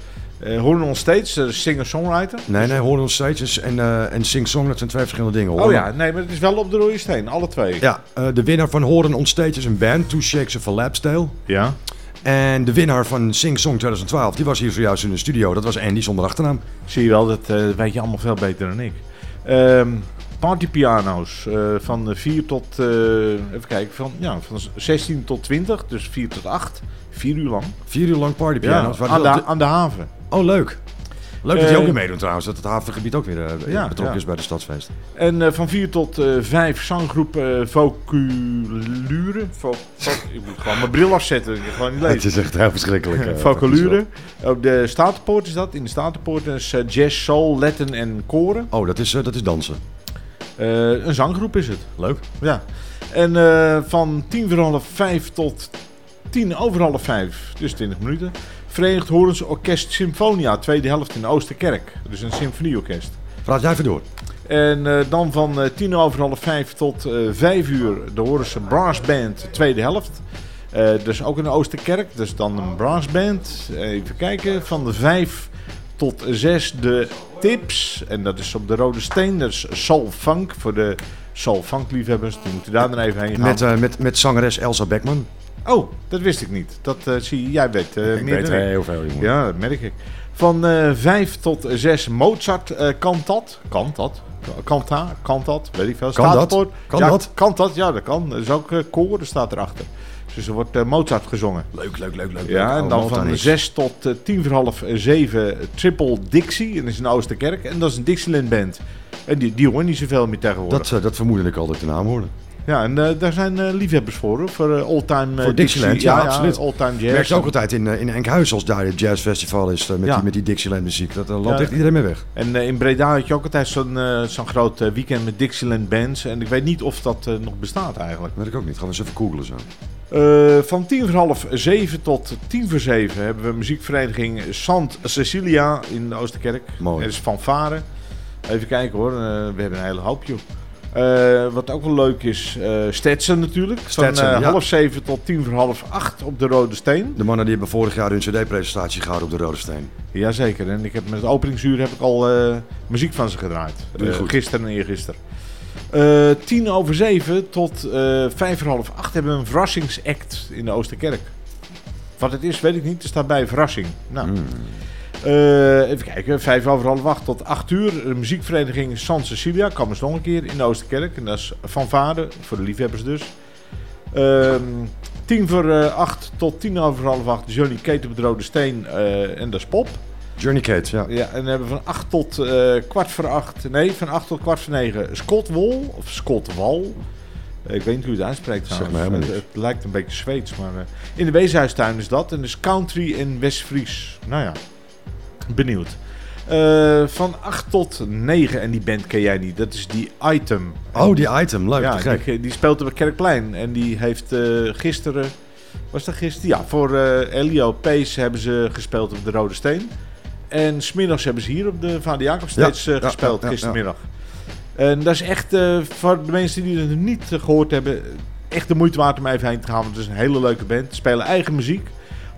horen ons steeds, singer-songwriter. Nee, nee, Horen on Stage is- en, en Sing Song, dat zijn twee verschillende dingen. Oh ja, nee, maar het is wel op de rode steen, alle twee. Ja, de winnaar van Horen on Stage is een band, Two Shakes of a Lapstale. Ja. En de winnaar van Sing Song 2012, die was hier zojuist in de studio. Dat was Andy zonder achternaam. Zie je wel, dat weet je allemaal veel beter dan ik. Ehm partypiano's eh, van 4 tot, eh, even kijken, van, ja, van 16 tot 20, dus 4 tot 8. 4 uur lang. Vier uur lang partypiano's. Ja, aan, de, aan de haven. Oh, leuk. Leuk dat Eh, ook weer meedoen trouwens. Dat het havengebied ook weer eh, Ja, betrokken ja. is bij de stadsfeest. En eh, van 4 tot eh 5 zanggroep eh Voculure. Vo, vo- ik moet gewoon mijn bril afzetten, ik kan gewoon niet lezen. Het is echt heel verschrikkelijk. eh, Voculure. Op de Statenpoort is dat. In de Statenpoort is eh, jazz, soul, Latin en koren. Oh, dat is, eh, dat is dansen. Eh, een zanggroep is het. Leuk. Ja. En eh, van tien voor half vijf tot tien over half vijf, dus 20 minuten. Verenigd Horens Orkest Symfonia, tweede helft in de Oosterkerk. Dus een symfonieorkest. Praat jij even door. En eh, dan van tien over half vijf tot vijf uur de Horense Brass Band, tweede helft. Dus ook in de Oosterkerk, dus dan een brass band. Even kijken, van de vijf tot zes de tips. En dat is op de Rode Steen, dat is Funk voor de Soul Funk liefhebbers. Die moeten daar dan even heen gaan. Met, eh, met, met zangeres Elsa Beckman. Oh, dat wist ik niet. Dat eh, zie je, jij weet eh Ik meer weet dan ik. heel veel, jongen. Ja, dat merk ik. Van eh 5 tot 6 Mozart eh kan dat. Kan dat. Kanta, kan dat, weet ik veel. Kan dat? Kan ja, dat? Kan dat, ja dat kan. Dat is ook eh, koor, dat staat erachter. Dus er wordt eh, Mozart gezongen. Leuk, leuk, leuk, leuk. Ja, en Oh, dan van niks. 6 tot eh, 10 voor half 7 Triple Dixie. En dat is in Oosterkerk. En dat is een Dixieland band. En die, die hoor niet zoveel meer tegenwoordig. Dat, eh, dat vermoedde ik al dat ik de naam hoorde. Ja, en eh, daar zijn eh, liefhebbers voor, hoor. Voor oldtime eh, Voor Dixieland, ja, absoluut. oldtime Ik jazz. merk je ook altijd in, in Enkhuizen als daar het jazzfestival is met, Ja. die, met die Dixieland muziek. Dat loopt echt iedereen mee weg. En in Breda had je ook altijd zo'n zo'n groot weekend met Dixieland bands. En ik weet niet of dat nog bestaat eigenlijk. Weet ik ook niet. Gaan we eens even googlen zo. Van tien voor half zeven tot tien voor zeven hebben we muziekvereniging Sant Cecilia in de Oosterkerk. Mooi. Er is fanfare. Even kijken hoor, we hebben een hele hoop joh. Eh, wat ook wel leuk is, eh Stetsen natuurlijk. Stetsen, van eh, ja. half zeven tot tien voor half acht op de Rode Steen. De mannen die hebben vorig jaar hun cd-presentatie gehouden op de Rode Steen. Jazeker, en ik heb met het openingsuur heb ik al muziek van ze gedraaid. Gisteren en eergisteren. Tien over zeven tot vijf voor half acht hebben we een verrassingsact in de Oosterkerk. Wat het is, weet ik niet. Er staat bij verrassing. Nou, Hmm. Eh, even kijken. Vijf over half acht tot acht uur. De muziekvereniging San Cecilia. Kan eens nog een keer in de Oosterkerk. En dat is van vader, voor de liefhebbers dus. Ehm, tien voor eh, acht tot tien over half acht. Johnny Kate op de Rode Steen. eh, en dat is pop. Journey Kate, ja. Ja, en dan hebben we van 8 tot kwart voor 8. Nee, van 8 tot kwart voor 9 Scott Wall. Of Scott Wal. Eh, Ik weet niet hoe je het trouwens. helemaal het, lijkt een beetje Zweeds. Maar in de Weeshuistuin is dat. En dus country en West-Fries. Nou ja, benieuwd. Eh, van 8 tot 9. En die band ken jij niet. Dat is die Item. Oh, die Item. Leuk, Ja, die, die speelt op het Kerkplein. En die heeft eh, gisteren... Was dat gisteren? Ja, voor eh, Elio Pace hebben ze gespeeld op de Rode Steen. En smiddags hebben ze hier op de Vader Jacob steeds Ja, gespeeld, ja, gistermiddag. En dat is echt, voor de mensen die het niet eh, gehoord hebben, echt de moeite waard om even heen te gaan. Want het is een hele leuke band. Ze spelen eigen muziek.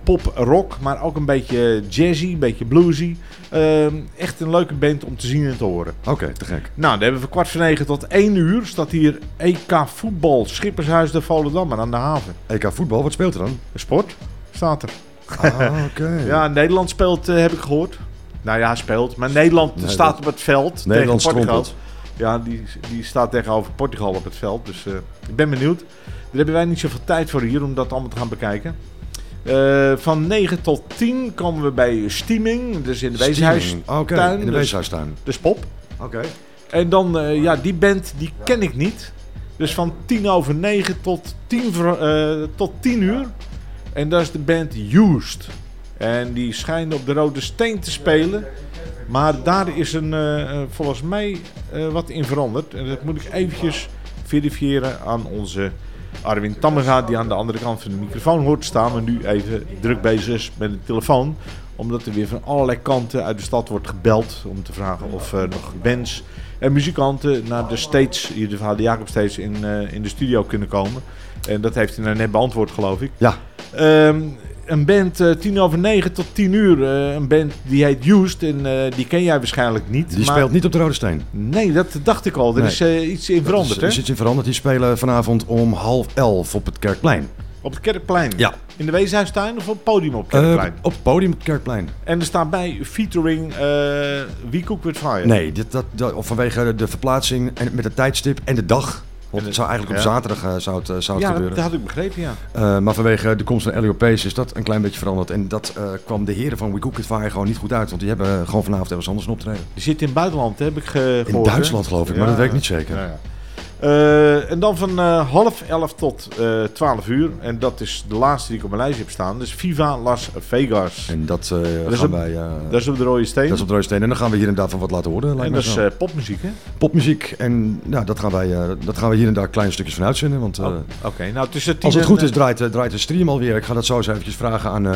Pop, rock, maar ook een beetje jazzy, een beetje bluesy. Ehm, echt een leuke band om te zien en te horen. Oké, te gek. Nou, dan hebben we van kwart voor negen tot één uur. Staat hier EK voetbal, Schippershuis de Volendam aan de haven. EK voetbal, wat speelt er dan? Sport, staat er. Ah, oké. ja, Nederland speelt, eh, heb ik gehoord. Nou ja, speelt. Maar Nederland staat op het veld Nederland tegen Portugal. strompelt. Ja, die, die staat tegenover Portugal op het veld. Dus eh, ik ben benieuwd. Daar hebben wij niet zoveel tijd voor hier om dat allemaal te gaan bekijken. Eh, van 9 tot 10 komen we bij Steaming. Dus in de. Weeshuistuin. Oké, in de Dus- Weeshuistuin. Dus pop. Oké. En dan, eh, ja, die band die ken ik niet. Dus van 10 over 9 tot 10, voor- eh, tot 10 uur. En dat is de band Used. En die schijnen op de Rode Steen te spelen. Maar daar is een, volgens mij wat in veranderd. En dat moet ik eventjes verifiëren aan onze Arwin Tammerga... die aan de andere kant van de microfoon hoort staan... maar nu even druk bezig is met de telefoon. Omdat er weer van allerlei kanten uit de stad wordt gebeld... om te vragen of er nog bands en muzikanten naar de States... hier de Vader Jacob States in, eh, in de studio kunnen komen. En dat heeft hij nou net beantwoord, geloof ik. Ja. Ehm, een band eh, tien over negen tot 10 uur. eh, een band die heet Used. En eh, die ken jij waarschijnlijk niet. Die maar- speelt niet op de Rode Steen. Nee, dat dacht ik al. Er Nee. is iets in veranderd, Er is iets in veranderd. Die spelen vanavond om half elf op het Kerkplein. Op het Kerkplein. Ja. In de Weeshuistuin of op het podium op het Kerkplein? op het podium op het Kerkplein. En er staat bij featuring eh We Cook With Fire. Nee, dit, dat, dat, of vanwege de verplaatsing en met het tijdstip en de dag. Want het zou eigenlijk op zaterdag eh, zou het, eh, zou het Ja, dat, gebeuren. dat had ik begrepen, ja. Eh, maar vanwege de komst van Elio Pace is dat een klein beetje veranderd. En dat kwam de heren van We Cook It Fire gewoon niet goed uit. Want die hebben gewoon vanavond ergens anders een optreden. Die zit in het buitenland, heb ik ge- gehoord. hè? Duitsland, geloof ik, maar dat weet ik niet zeker. Eh, en dan van eh, half elf tot eh 12 uur. En dat is de laatste die ik op mijn lijstje heb staan. Dus Viva Las Vegas. En dat, gaan op- wij... dat is op de Rode Steen. Dat is op de Rode Steen. En dan gaan we hier inderdaad van wat laten horen. lijkt En dat is popmuziek, hè? Popmuziek. En nou, dat, gaan wij, dat gaan we hier en daar kleine stukjes van uitzenden. Want Oh, nou tussen als het en, goed is draait, draait de stream alweer. Ik ga dat zo eens eventjes vragen aan,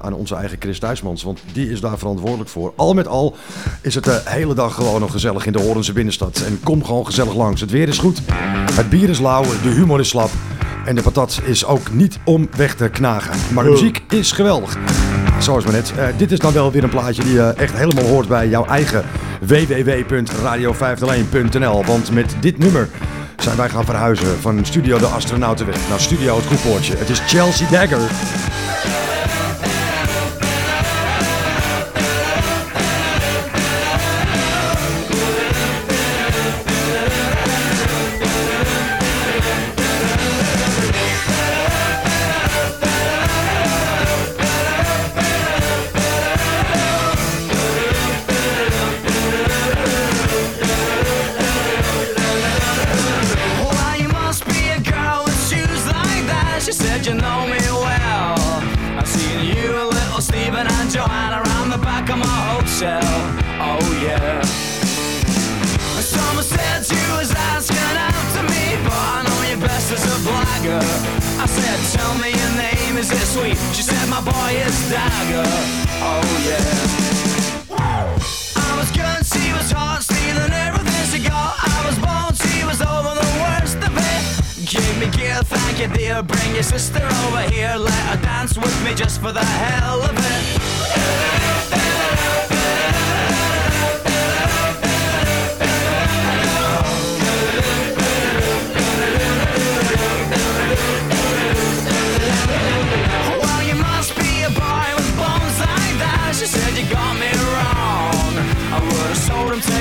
aan onze eigen Chris Thijsmans. Want die is daar verantwoordelijk voor. Al met al is het de hele dag gewoon nog gezellig in de Horense binnenstad. En kom gewoon gezellig langs. Het weer is goed. Het bier is lauw. De humor is slap. En de patat is ook niet om weg te knagen. Maar de muziek is geweldig. Zoals maar net. Eh, dit is dan wel weer een plaatje die eh, echt helemaal hoort bij jouw eigen www.radio501.nl. Want met dit nummer zijn wij gaan verhuizen van Studio de Astronautenweg naar Studio het Koepoortje. Het is Chelsea Dagger.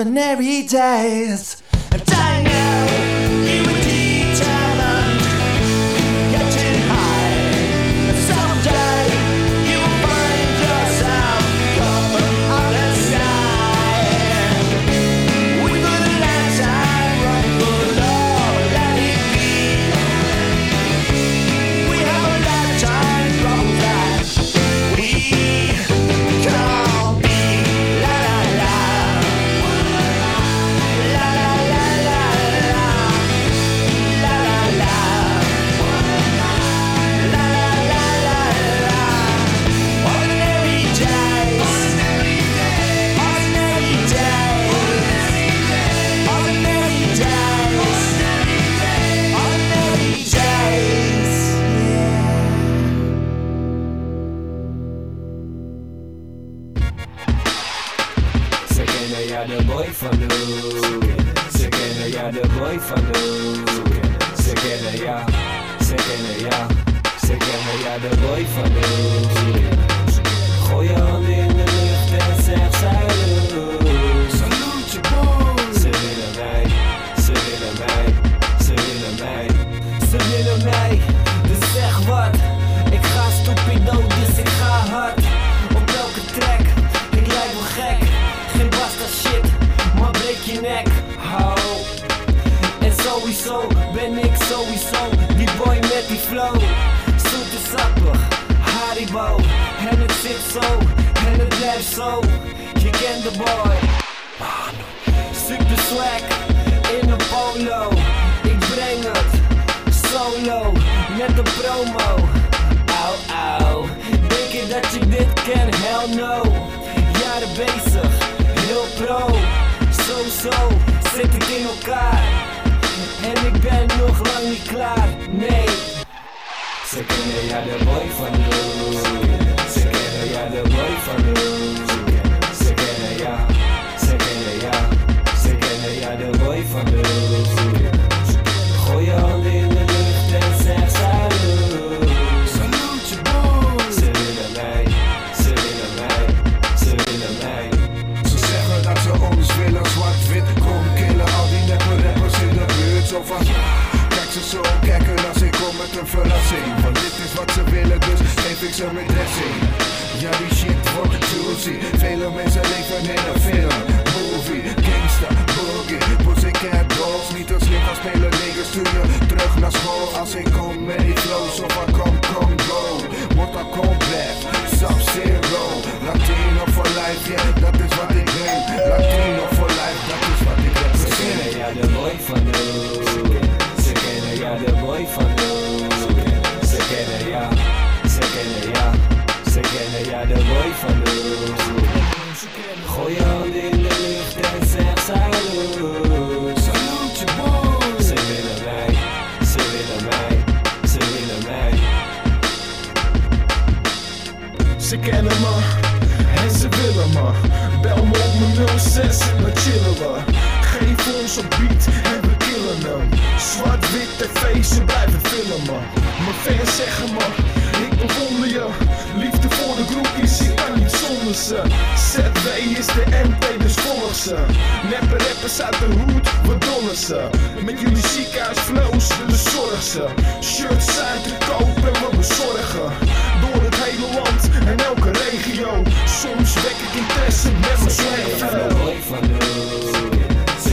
Ordinary days.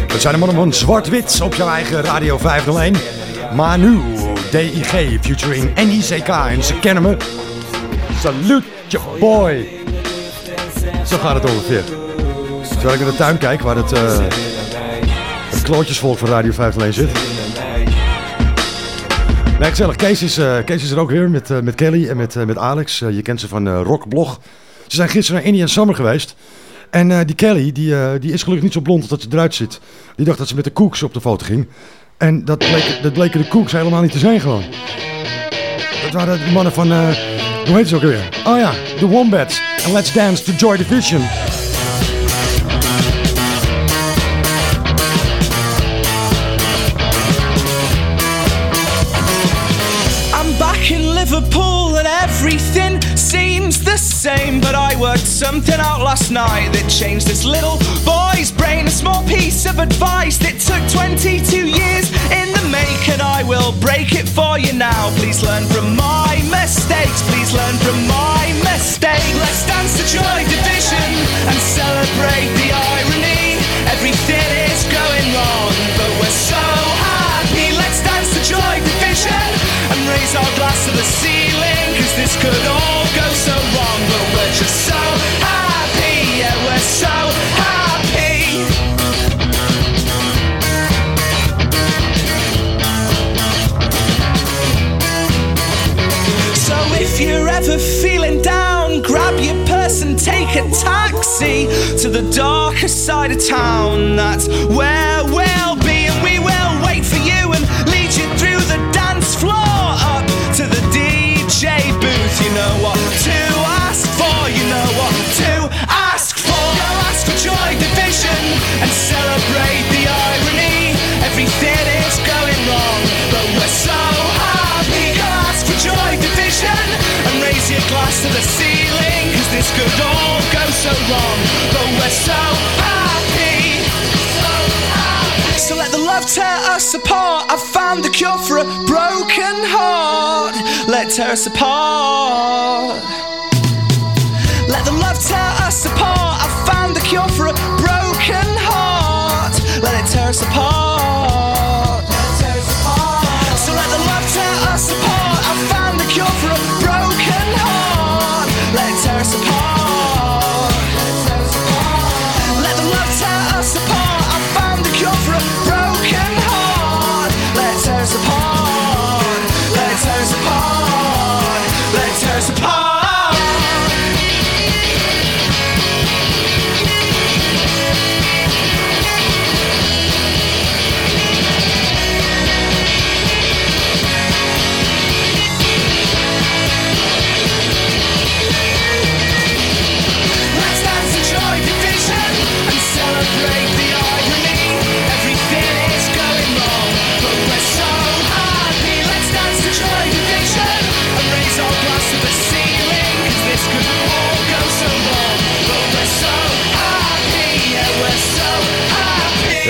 Dat zijn de mannen van Zwart-Wit op jouw eigen Radio 501. Manu, DIG, featuring NICK en ze kennen me. Salute je boy. Zo gaat het ongeveer. Terwijl ik in de tuin kijk waar het, eh het klootjesvolk van Radio 501 zit. Nee, gezellig. Kees is, eh, Kees is er ook weer met, eh, met Kelly en met, met Alex. Je kent ze van Rockblog. Ze zijn gisteren naar Indian Summer geweest. En eh, die Kelly, die, eh, die is gelukkig niet zo blond dat ze eruit zit. Die dacht dat ze met de koeks op de foto ging. En dat, bleek, dat bleken de koeks helemaal niet te zijn gewoon. Dat waren de mannen van, eh, hoe heet ze ook weer? Oh ja, The Wombats. En Let's Dance to Joy Division. Worked something out last night that changed this little boy's brain. A small piece of advice that took 22 years in the making. I will break it for you now. Please learn from my mistakes. Please learn from my mistake. Let's dance to Joy Division and celebrate the irony. Everything is going wrong, but we're so happy. Let's dance to Joy Division and raise our glass to the ceiling. Cause this could all go so to the darker side of town. That's where we'll the ceiling. Cause this could all go so wrong, but we're so happy. So let the love tear us apart. I found the cure for a broken heart. Let tear us apart. Let the love tear us apart. I found the cure for a broken heart. Let it tear us apart.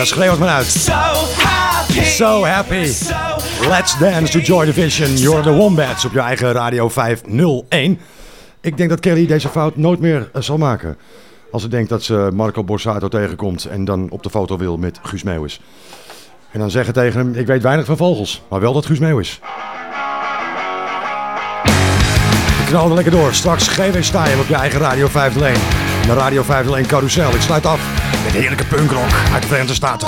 Schreeuw het maar uit. So happy. So happy. Let's dance to Joy Division. You're the Wombats op je eigen Radio 501. Ik denk dat Kelly deze fout nooit meer eh, zal maken. Als ze denkt dat ze Marco Borsato tegenkomt en dan op de foto wil met Guus Meeuwis. En dan zeggen tegen hem, ik weet weinig van vogels, maar wel dat Guus Meeuwis. Knal er lekker door. Straks GW Style op je eigen Radio 501. De Radio 501 Carousel. Ik sluit af met heerlijke punkrock uit de Verenigde Staten.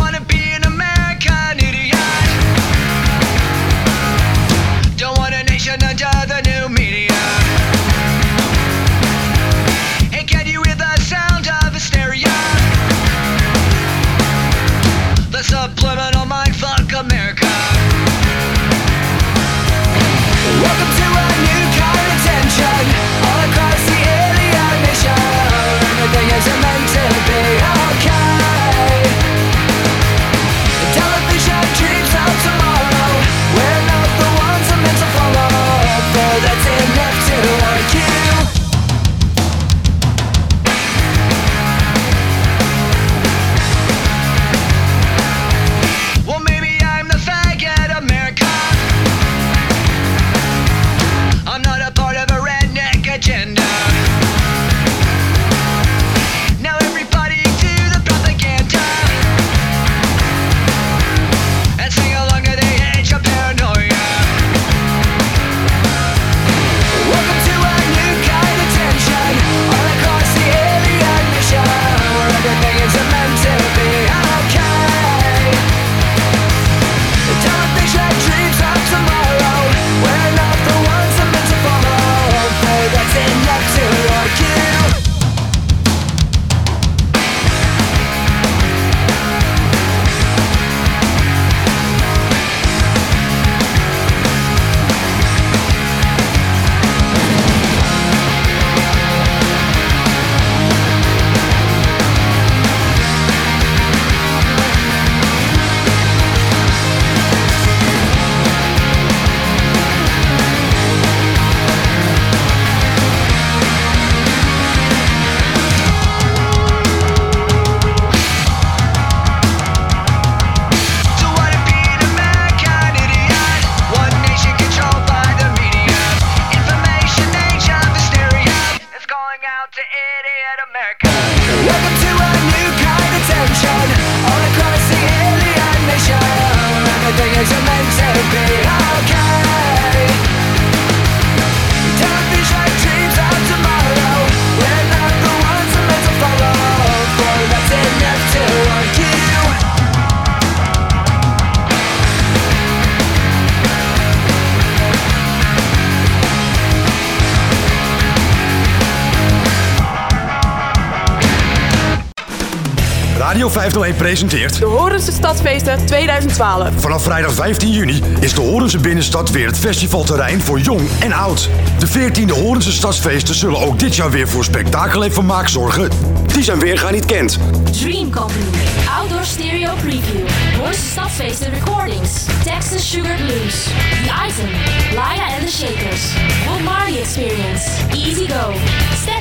Radio 501 presenteert... De Horense Stadsfeesten 2012. Vanaf vrijdag 15 juni is de Horense Binnenstad weer het festivalterrein voor jong en oud. De 14e Horense Stadsfeesten zullen ook dit jaar weer voor spektakel en vermaak zorgen. Die zijn weerga niet kent. Dream Company. Outdoor Stereo Preview. Hoorse Stadsfeesten Recordings. Texas Sugar Blues. The Item. Laya and the Shakers. Bob Marley Experience. Easy Go.